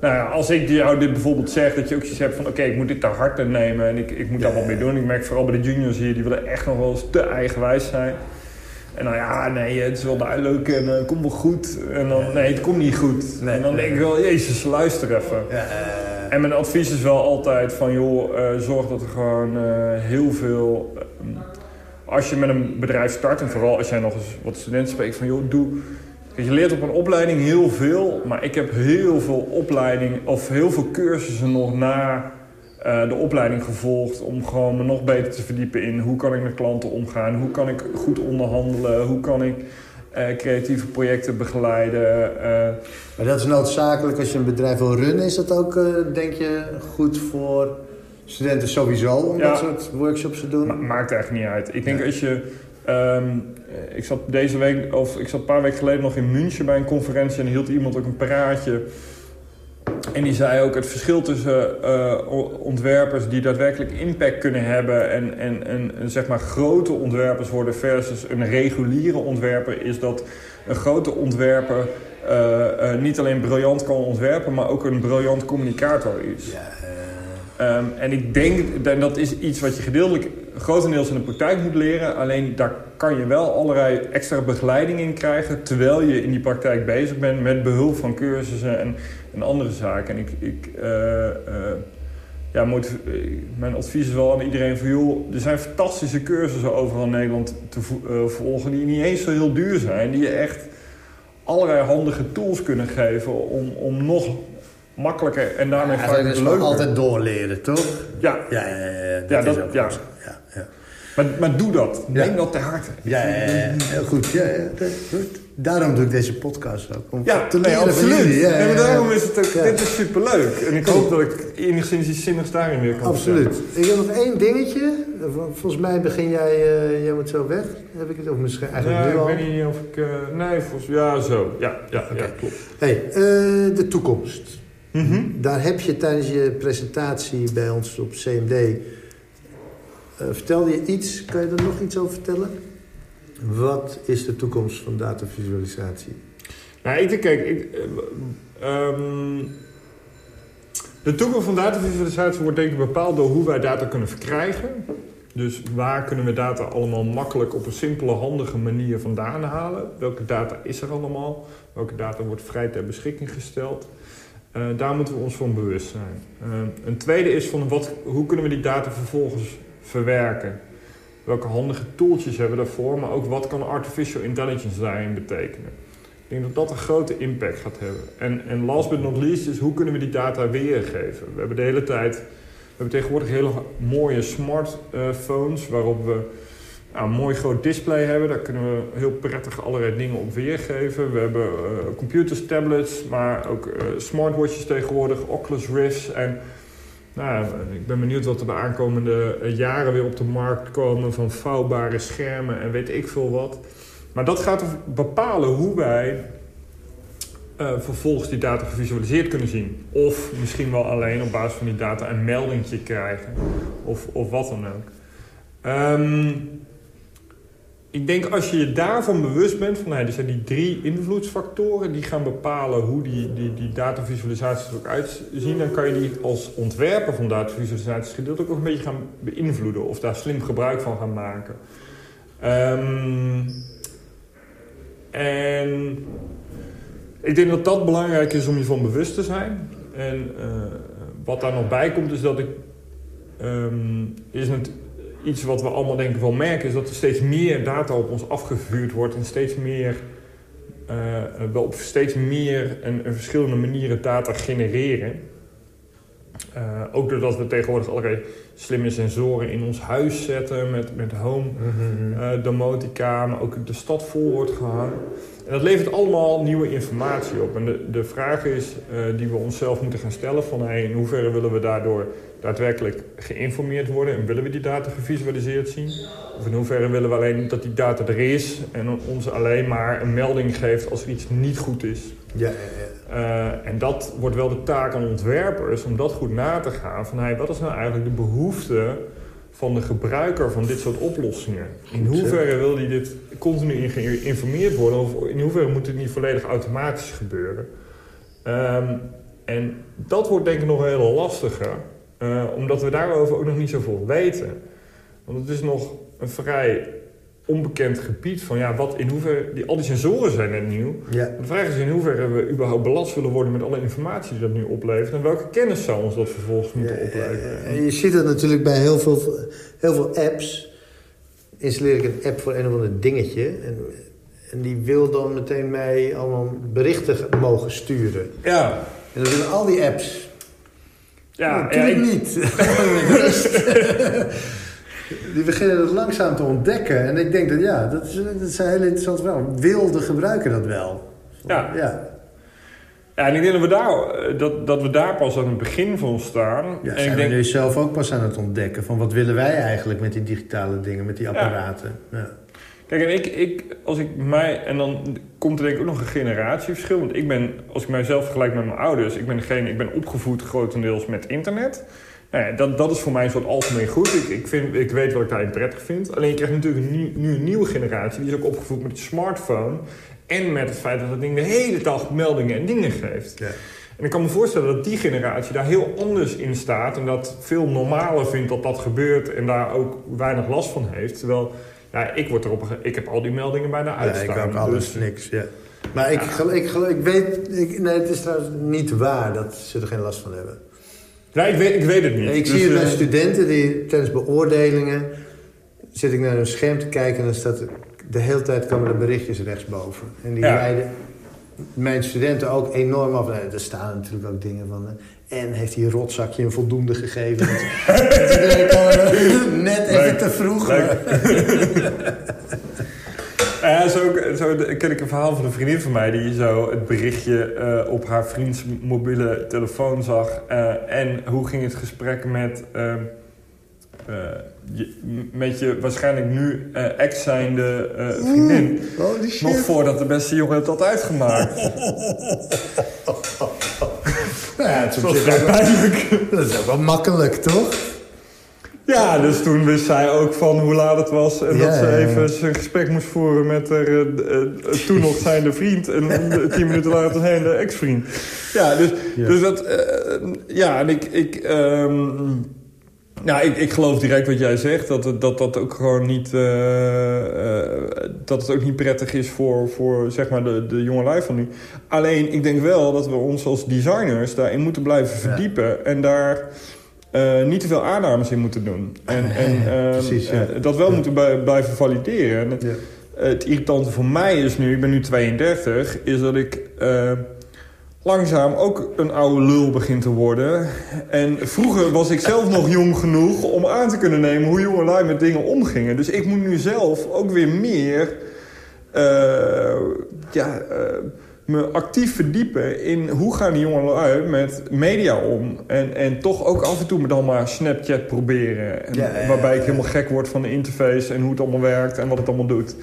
nou ja, als ik jou dit bijvoorbeeld zeg, dat je ook zoiets hebt van... oké, ik moet dit te harte nemen en ik, ik moet daar wat mee doen. Ik merk vooral bij de juniors hier, die willen echt nog wel eens te eigenwijs zijn. En nou ja, nee, het is wel duidelijk en het komt wel goed. En dan, nee, het komt niet goed. Nee, en dan denk ik wel, jezus, luister even. Ja, eh, En mijn advies is wel altijd van, joh, eh, zorg dat er gewoon eh, heel veel... eh, als je met een bedrijf start, en vooral als jij nog eens wat studenten spreekt, van joh, doe... Je leert op een opleiding heel veel, maar ik heb heel veel opleiding of heel veel cursussen nog na eh, de opleiding gevolgd om gewoon me nog beter te verdiepen in hoe kan ik met klanten omgaan, hoe kan ik goed onderhandelen, hoe kan ik eh, creatieve projecten begeleiden. eh, Maar dat is noodzakelijk als je een bedrijf wil runnen. Is dat ook, denk je, goed voor studenten sowieso om Ja. dat soort workshops te doen? Ma- maakt eigenlijk niet uit. Ik denk als je. ehm, eh, ik zat deze week, of ik zat een paar weken geleden nog in München bij een conferentie en hield iemand ook een praatje. En die zei ook het verschil tussen eh, ontwerpers die daadwerkelijk impact kunnen hebben en, en, en, en zeg maar grote ontwerpers worden versus een reguliere ontwerper, is dat een grote ontwerper eh, eh, niet alleen briljant kan ontwerpen, maar ook een briljant communicator is. Ja, eh, Ehm, en ik denk, en dat is iets wat je gedeeltelijk grotendeels in de praktijk moet leren. Alleen daar kan je wel allerlei extra begeleiding in krijgen... terwijl je in die praktijk bezig bent met behulp van cursussen en, en andere zaken. En ik, ik, eh, eh, ja, motiv- eh, mijn advies is wel aan iedereen van... joh, er zijn fantastische cursussen overal in Nederland te vo- volgen... die niet eens zo heel duur zijn. Die je echt allerlei handige tools kunnen geven om, om nog makkelijker en daarmee vaak Eigenlijk is het leuker... altijd doorleren, toch? Ja, Ja, ja, ja, dat Ja, is dat- ook ja. Ja, ja. Maar, maar doe dat. Ja. Neem dat ter harte. Ja, ja, ja, ja. heel goed. Ja, ja, dat- goed. Daarom doe ik deze podcast ook. Om Ja, te nee, leren van absoluut. Ja, Nee, ja. daarom is het ook, Ja. dit is superleuk. En ik hoop dat ik enigszins iets zinnigs daarin weer kan Absoluut. Ik heb nog één dingetje. Volgens mij begin jij, eh, jij moet zo weg. Heb ik het of misschien eigenlijk nu ik al? weet niet of ik... eh, nee, volgens Ja, zo. Ja, ja, ja Oké. klopt. Hey, eh, de toekomst. Mhm. Daar heb je tijdens je presentatie bij ons op CMD... vertelde je iets, kan je er nog iets over vertellen? Wat is de toekomst van datavisualisatie? Nou, ik denk, kijk, eh, ehm, de toekomst van datavisualisatie wordt denk ik bepaald door hoe wij data kunnen verkrijgen. Dus waar kunnen we data allemaal makkelijk op een simpele, handige manier vandaan halen? Welke data is er allemaal? Welke data wordt vrij ter beschikking gesteld? Eh, daar moeten we ons van bewust zijn. Eh, een tweede is van wat, hoe kunnen we die data vervolgens verwerken? Welke handige tooltjes hebben daarvoor? Maar ook wat kan artificial intelligence daarin betekenen? Ik denk dat dat een grote impact gaat hebben. En, en last but not least is hoe kunnen we die data weergeven? We hebben de hele tijd, we hebben tegenwoordig hele mooie smartphones waarop we nou, een mooi groot display hebben. Daar kunnen we heel prettig allerlei dingen op weergeven. We hebben uh, computers, tablets, maar ook uh, smartwatches tegenwoordig, Oculus Rifts. En nou, ik ben benieuwd wat er de aankomende jaren weer op de markt komen van vouwbare schermen en weet ik veel wat. Maar dat gaat bepalen hoe wij uh, vervolgens die data gevisualiseerd kunnen zien. Of misschien wel alleen op basis van die data een meldingje krijgen. Of, of wat dan ook. Um, ik denk als je je daarvan bewust bent, van hey, er zijn die drie invloedsfactoren die gaan bepalen hoe die, die, die datavisualisaties er ook uitzien, dan kan je die als ontwerper van datavisualisaties gedeeltelijk ook een beetje gaan beïnvloeden of daar slim gebruik van gaan maken. Um, en ik denk dat dat belangrijk is om je van bewust te zijn. En uh, wat daar nog bij komt is dat ik... Um, is het, iets wat we allemaal denk ik wel merken... is dat er steeds meer data op ons afgevuurd wordt... en steeds meer... Uh, we op steeds meer en, en verschillende manieren data genereren. Uh, ook doordat we tegenwoordig allerlei slimme sensoren in ons huis zetten met, met home uh, domotica, maar ook de stad vol wordt gehangen. En dat levert allemaal nieuwe informatie op. En de, de vraag is uh, die we onszelf moeten gaan stellen van hey, in hoeverre willen we daardoor daadwerkelijk geïnformeerd worden en willen we die data gevisualiseerd zien? Of in hoeverre willen we alleen dat die data er is en ons alleen maar een melding geeft als er iets niet goed is? Ja, ja, ja. Uh, en dat wordt wel de taak aan ontwerpers om dat goed na te gaan. Van hey, wat is nou eigenlijk de behoefte van de gebruiker van dit soort oplossingen? In hoeverre wil die dit continu geïnformeerd worden of in hoeverre moet het niet volledig automatisch gebeuren? Um, en dat wordt denk ik nog heel lastiger. Uh, omdat we daarover ook nog niet zoveel weten. Want het is nog een vrij onbekend gebied van ja, wat in hoeverre, die, al die sensoren zijn net nieuw. Ja. De vraag is in hoeverre we überhaupt belast willen worden met alle informatie die dat nu oplevert. En welke kennis zou ons dat vervolgens moeten ja, opleveren. En je ziet dat natuurlijk bij heel veel, heel veel apps. Installeer ik een app voor een of ander dingetje. En, en die wil dan meteen mij allemaal berichten mogen sturen. Ja. En dan doen al die apps ja, natuurlijk ja, ik... niet. Die beginnen het langzaam te ontdekken. En ik denk dat ja, dat is, dat is een heel interessant verhaal. Wil de gebruiker dat wel? Ja. ja. Ja, en ik denk dat we daar, dat, dat we daar pas aan het begin van staan. Ja, en zijn ik denk... we nu zelf ook pas aan het ontdekken... van wat willen wij eigenlijk met die digitale dingen, met die apparaten. Ja. ja. Kijk, en ik, ik, als ik mij, en dan komt er denk ik ook nog een generatieverschil. Want ik ben, als ik mijzelf vergelijk met mijn ouders, ik ben, degene, ik ben opgevoed grotendeels met internet. Nou ja, dat, dat is voor mij een soort algemeen goed. Ik, ik, vind, ik weet wat ik daarin prettig vind. Alleen je krijgt natuurlijk nu, nu een nieuwe generatie, die is ook opgevoed met de smartphone. En met het feit dat het ding de hele dag meldingen en dingen geeft. Ja. En ik kan me voorstellen dat die generatie daar heel anders in staat. En dat veel normaler vindt dat dat gebeurt en daar ook weinig last van heeft. Terwijl ja, ik, word erop, ik heb al die meldingen bijna uitstaan. Ja, ik ook alles, dus, niks, ja. Maar ik, ja. ik, ik, ik weet... Ik, nee, het is trouwens niet waar dat ze er geen last van hebben. Nee, ik weet, ik weet het niet. Ik dus, zie het bij uh, studenten die tijdens beoordelingen... zit ik naar hun scherm te kijken en dan staat er, de hele tijd komen er berichtjes rechtsboven. En die Ja. rijden mijn studenten ook enorm af. Nee, er staan natuurlijk ook dingen van... eh, en heeft die rotzakje een voldoende gegeven? Net even Leuk. te vroeg. Ja, zo, zo ken ik een verhaal van een vriendin van mij... die zo het berichtje eh, op haar vriends mobiele telefoon zag. Eh, en hoe ging het gesprek met, eh, eh, je, met je waarschijnlijk nu eh, ex zijnde eh, vriendin... Holy shit. Nog voordat de beste jongen het had uitgemaakt. Nou ja, het is Dat ook wel- pijnlijk. dat is ook wel makkelijk, toch? Ja, dus toen wist zij ook van hoe laat het was... en Ja, dat ze even zijn gesprek moest voeren met haar eh, eh, toen nog zijnde vriend... en eh, tien minuten later zijn de ex-vriend. Ja, dus, Ja. dus dat... eh, ja, en ik... ik ehm, nou, ik, ik geloof direct wat jij zegt, dat het- dat, dat ook gewoon niet, eh, eh, dat het ook niet prettig is voor, voor zeg maar de, de jongelui van nu. Alleen, ik denk wel dat we ons als designers daarin moeten blijven Ja. verdiepen en daar eh, niet te veel aannames in moeten doen. En, en ehm, Precies, ja. eh, dat wel Ja. moeten blijven valideren. En het irritante voor mij is nu, ik ben nu 32, is dat ik... eh, langzaam ook een oude lul begint te worden. En vroeger was ik zelf nog jong genoeg om aan te kunnen nemen hoe jongelui met dingen omgingen. Dus ik moet nu zelf ook weer meer uh, ja, uh, me actief verdiepen in hoe gaan die jongelui met media om. En, en toch ook af en toe me dan maar Snapchat proberen. En, ja, waarbij ik helemaal gek word van de interface en hoe het allemaal werkt en wat het allemaal doet.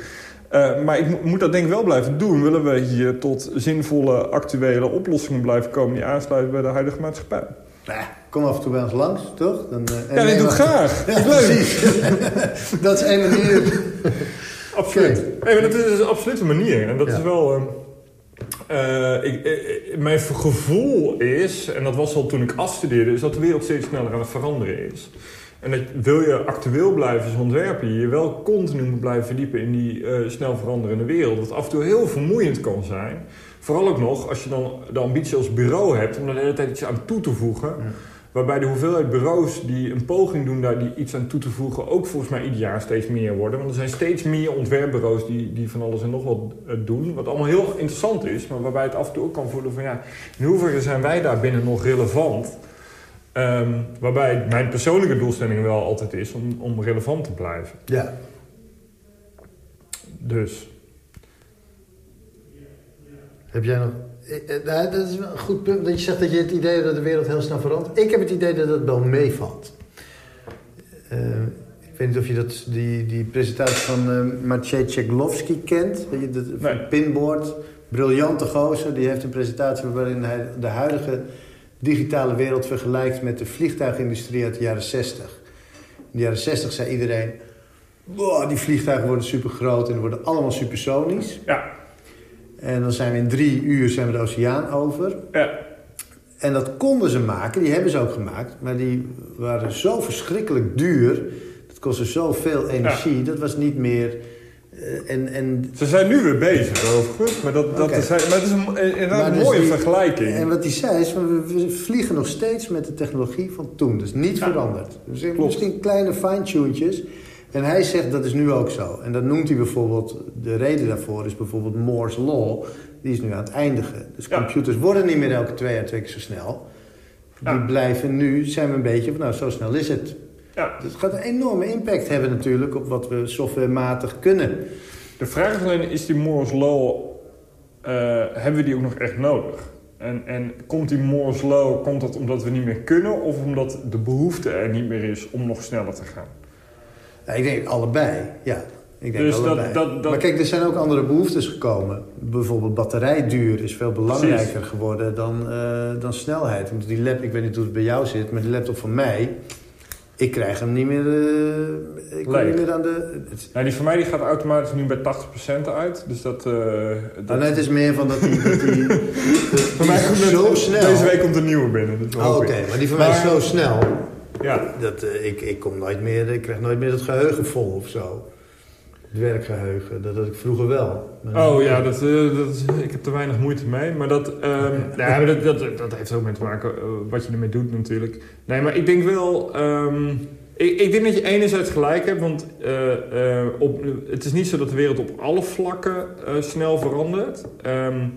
Uh, maar ik moet dat denk ik wel blijven doen. Willen we hier tot zinvolle actuele oplossingen blijven komen... die aansluiten bij de huidige maatschappij. Kom af en toe bij ons langs, toch? Dan, uh, ja, dat doe ik graag. Ja, precies. dat is één manier. absoluut. Okay. dat is een absolute manier. En dat is wel... Uh, ik, mijn gevoel is, en dat was al toen ik afstudeerde... is dat de wereld steeds sneller aan het veranderen is. En dat, wil je actueel blijven als ontwerper, je wel continu moet blijven verdiepen in die uh, snel veranderende wereld. Wat af en toe heel vermoeiend kan zijn. Vooral ook nog als je dan de ambitie als bureau hebt om er de hele tijd iets aan toe te voegen. Waarbij de hoeveelheid bureaus die een poging doen daar die iets aan toe te voegen ook volgens mij ieder jaar steeds meer worden. Want er zijn steeds meer ontwerpbureaus die, die van alles en nog wat eh, doen. Wat allemaal heel interessant is, maar waarbij het af en toe ook kan voelen van ja, in hoeverre zijn wij daar binnen nog relevant? Um, waarbij mijn persoonlijke doelstelling wel altijd is om, om relevant te blijven. Ja. Dus. Heb jij nog... Eh, eh, nou, dat is een goed punt. Dat je zegt dat je het idee hebt dat de wereld heel snel verandert. Ik heb het idee dat het wel meevalt. Uh, ik weet niet of je dat, die, die presentatie van uh, Maciej kent. Weet je, nee. Pinboard. Briljante gozer. Die heeft een presentatie waarin hij de huidige digitale wereld vergelijkt met de vliegtuigindustrie uit de jaren 60. In de jaren 60 zei iedereen... die vliegtuigen worden super groot en worden allemaal supersonisch. Ja. En dan zijn we in drie uur zijn we de oceaan over. Ja. En dat konden ze maken, die hebben ze ook gemaakt. Maar die waren zo verschrikkelijk duur. Dat kostte zoveel energie. Dat was niet meer en, en... Ze zijn nu weer bezig overigens, maar dat, dat is, maar het is een, een dus mooie vergelijking. En wat hij zei is, we vliegen nog steeds met de technologie van toen. Dus niet ja. veranderd. Dus misschien kleine fine-tunetjes. En hij zegt dat is nu ook zo. En dan noemt hij bijvoorbeeld, de reden daarvoor is bijvoorbeeld Moore's Law. Die is nu aan het eindigen. Dus ja. computers worden niet meer elke twee jaar twee keer zo snel. Die blijven nu, zijn we een beetje van nou zo snel is het. Ja. Dus het gaat een enorme impact hebben natuurlijk op wat we softwarematig kunnen. De vraag is alleen, is die Moore's Law, uh, hebben we die ook nog echt nodig? En, en komt die Moore's Law, komt dat omdat we niet meer kunnen... of omdat de behoefte er niet meer is om nog sneller te gaan? Ja, ik denk allebei, ja. Ik denk dus allebei. Dat, dat, Maar kijk, er zijn ook andere behoeftes gekomen. Bijvoorbeeld batterijduur is veel belangrijker geworden dan, uh, dan snelheid. Want die lap, ik weet niet hoe het bij jou zit... maar die laptop van mij ik krijg hem niet meer, uh, ik kom niet meer aan de... Nou, die van mij die gaat automatisch nu bij 80% uit. Dus dat... Uh, dat... Nee, het is meer van dat die... Dat die, voor mij komt zo snel. Deze week komt een nieuwe binnen. Oh, Oké, maar die van mij is zo snel. Ja. Dat, uh, ik, ik, kom nooit meer, ik krijg nooit meer het geheugen vol of zo het werkgeheugen. Dat had ik vroeger wel. oh ja, dat, uh, dat, ik heb er weinig moeite mee. Maar dat, um, maar dat, dat, dat heeft ook mee te maken uh, wat je ermee doet natuurlijk. Nee, maar ik denk wel... Um, ik, ik, denk dat je enerzijds gelijk hebt, want uh, op, het is niet zo dat de wereld op alle vlakken snel verandert. Um,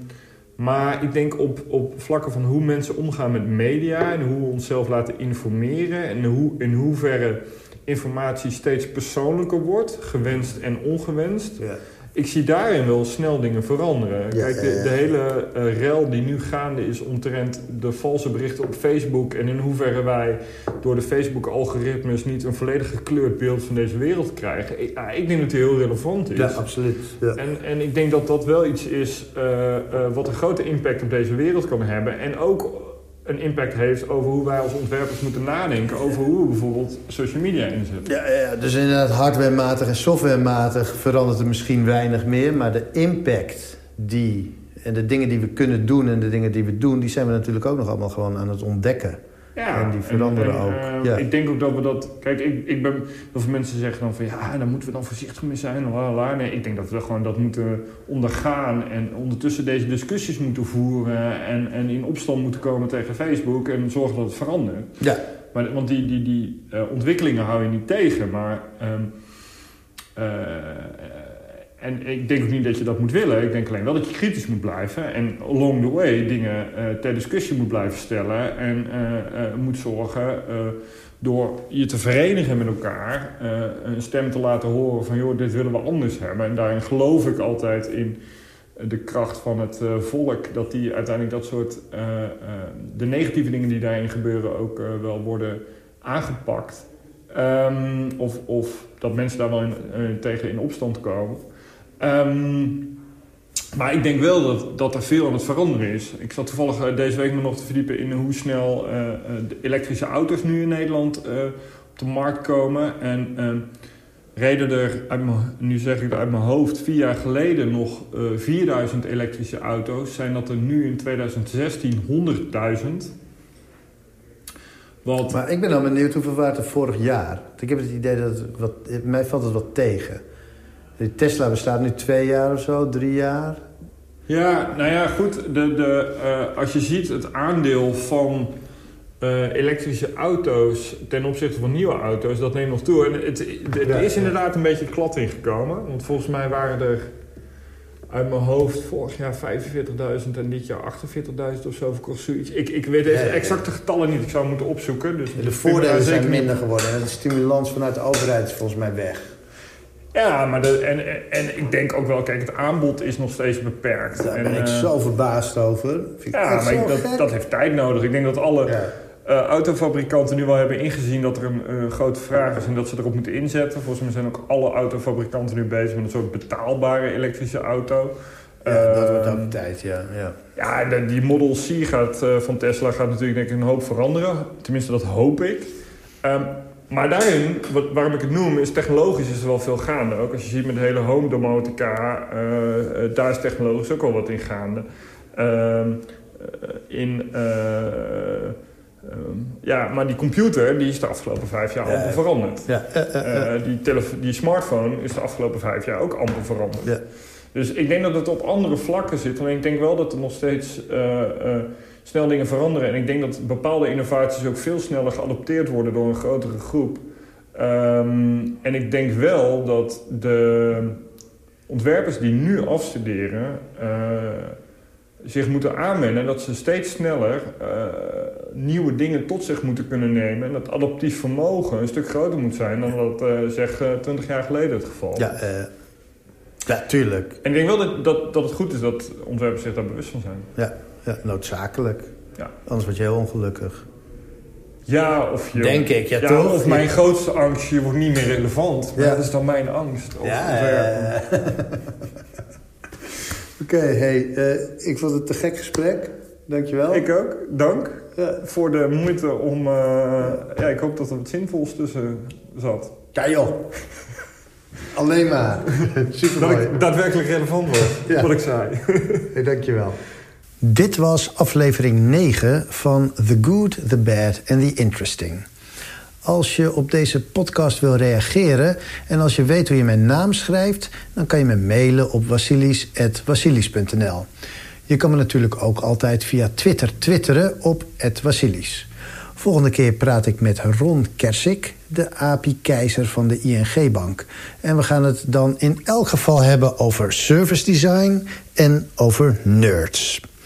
maar ik denk op, op vlakken van hoe mensen omgaan met media en hoe we onszelf laten informeren en hoe, in hoeverre informatie steeds persoonlijker wordt, gewenst en ongewenst. Ja. Ik zie daarin wel snel dingen veranderen. Kijk, de, de hele uh, rel die nu gaande is omtrent de valse berichten op Facebook... en in hoeverre wij door de Facebook-algoritmes niet een volledig gekleurd beeld van deze wereld krijgen. Ik, ik denk dat die heel relevant is. Ja, absoluut. Ja. En, en ik denk dat dat wel iets is uh, uh, wat een grote impact op deze wereld kan hebben. En ook een impact heeft over hoe wij als ontwerpers moeten nadenken... over hoe we bijvoorbeeld social media inzetten. Ja, ja dus inderdaad hardwarematig en softwarematig verandert er misschien weinig meer... maar de impact die en de dingen die we kunnen doen en de dingen die we doen... die zijn we natuurlijk ook nog allemaal gewoon aan het ontdekken. Ja, en die veranderen ook. Uh, ja. Ik denk ook dat we dat... Kijk, ik, ik ben... Heel veel mensen zeggen dan van... Ja, daar moeten we dan voorzichtig mee zijn. Lala. Nee, ik denk dat we gewoon dat moeten ondergaan. En ondertussen deze discussies moeten voeren. En, en in opstand moeten komen tegen Facebook. En zorgen dat het verandert. Ja. Maar, want die, die, die uh, ontwikkelingen hou je niet tegen. Maar... Um, uh, en ik denk ook niet dat je dat moet willen. Ik denk alleen wel dat je kritisch moet blijven. En along the way dingen ter discussie moet blijven stellen. En moet zorgen door je te verenigen met elkaar, een stem te laten horen van joh, dit willen we anders hebben. En daarin geloof ik altijd in de kracht van het volk, dat die uiteindelijk dat soort, de negatieve dingen die daarin gebeuren ook wel worden aangepakt. Um, of, of dat mensen daar wel tegen in opstand komen. Um, maar ik denk wel dat, dat er veel aan het veranderen is. Ik zat toevallig eh, deze week me nog te verdiepen in hoe snel uh, de elektrische auto's nu in Nederland op de markt komen. En uh, reden er, nu zeg ik uit mijn hoofd, vier jaar geleden nog 4000 elektrische auto's. Zijn dat er nu in 2016 100.000. Wat... Maar ik ben dan benieuwd hoeveel waren er vorig jaar? Ik heb het idee dat wat, mij valt het wat tegen. Tesla bestaat nu twee jaar of zo, drie jaar. Ja, nou ja, goed. De, de, uh, als je ziet het aandeel van uh, elektrische auto's ten opzichte van nieuwe auto's, dat neemt nog toe. En het, is inderdaad een beetje klad ingekomen. Want volgens mij waren er uit mijn hoofd vorig jaar 45.000 en dit jaar 48.000 of zo verkocht zoiets. Ik, ik weet deze exacte getallen niet, ik zou moeten opzoeken. Dus de voordelen zijn minder geworden en de stimulans vanuit de overheid is volgens mij weg. Ja, maar de, en, en ik denk ook wel, kijk, het aanbod is nog steeds beperkt. Daar en, ben ik uh, zo verbaasd over. Vind ja, maar ik, dat, dat, heeft tijd nodig. Ik denk dat alle ja. uh, autofabrikanten nu wel hebben ingezien dat er een uh, grote vraag is en dat ze erop moeten inzetten. Volgens mij zijn ook alle autofabrikanten nu bezig met een soort betaalbare elektrische auto. Ja, dat wordt ook tijd, ja. Ja, ja de, die Model C gaat, van Tesla gaat natuurlijk denk ik een hoop veranderen. Tenminste, dat hoop ik. Um, maar daarin, wat, waarom ik het noem, is technologisch is er wel veel gaande. Ook als je ziet met de hele home domotica, uh, daar is technologisch ook wel wat in gaande. Uh, in, ja, maar die computer die is de afgelopen vijf jaar amper veranderd. Ja, die, die smartphone is de afgelopen vijf jaar ook amper veranderd. Ja. Dus ik denk dat het op andere vlakken zit. Alleen ik denk wel dat er nog steeds snel dingen veranderen. En ik denk dat bepaalde innovaties ook veel sneller geadopteerd worden door een grotere groep. Um, en ik denk wel dat de ontwerpers die nu afstuderen uh, zich moeten aanwennen dat ze steeds sneller uh, nieuwe dingen tot zich moeten kunnen nemen. En dat adaptief vermogen een stuk groter moet zijn dan dat uh, zeg 20 jaar geleden het geval Ja, ja, tuurlijk. En ik denk wel dat, dat, dat het goed is dat ontwerpers zich daar bewust van zijn. Ja, ja, noodzakelijk. Ja. Anders word je heel ongelukkig. Ja, of je... Denk ik, ja, ja toch? Of mijn grootste angst, je wordt niet meer relevant. Maar ja. dat is dan mijn angst. Ja, Oké, okay, hey, uh, ik vond het een gek gesprek. Dankjewel. Ik ook, dank. Ja. Voor de moeite om... Uh, ja, ik hoop dat er wat zinvols tussen zat. Ja joh. Alleen maar. Super Dat ik daadwerkelijk relevant word, ja. wat ik zei. hey, dankjewel. Dit was aflevering 9 van The Good, The Bad and The Interesting. Als je op deze podcast wil reageren en als je weet hoe je mijn naam schrijft... dan kan je me mailen op wassilis.wassilis.nl. Je kan me natuurlijk ook altijd via Twitter twitteren op @wassilis. Volgende keer praat ik met Ron Kersik, de API-keizer van de ING-bank. En we gaan het dan in elk geval hebben over service design en over nerds.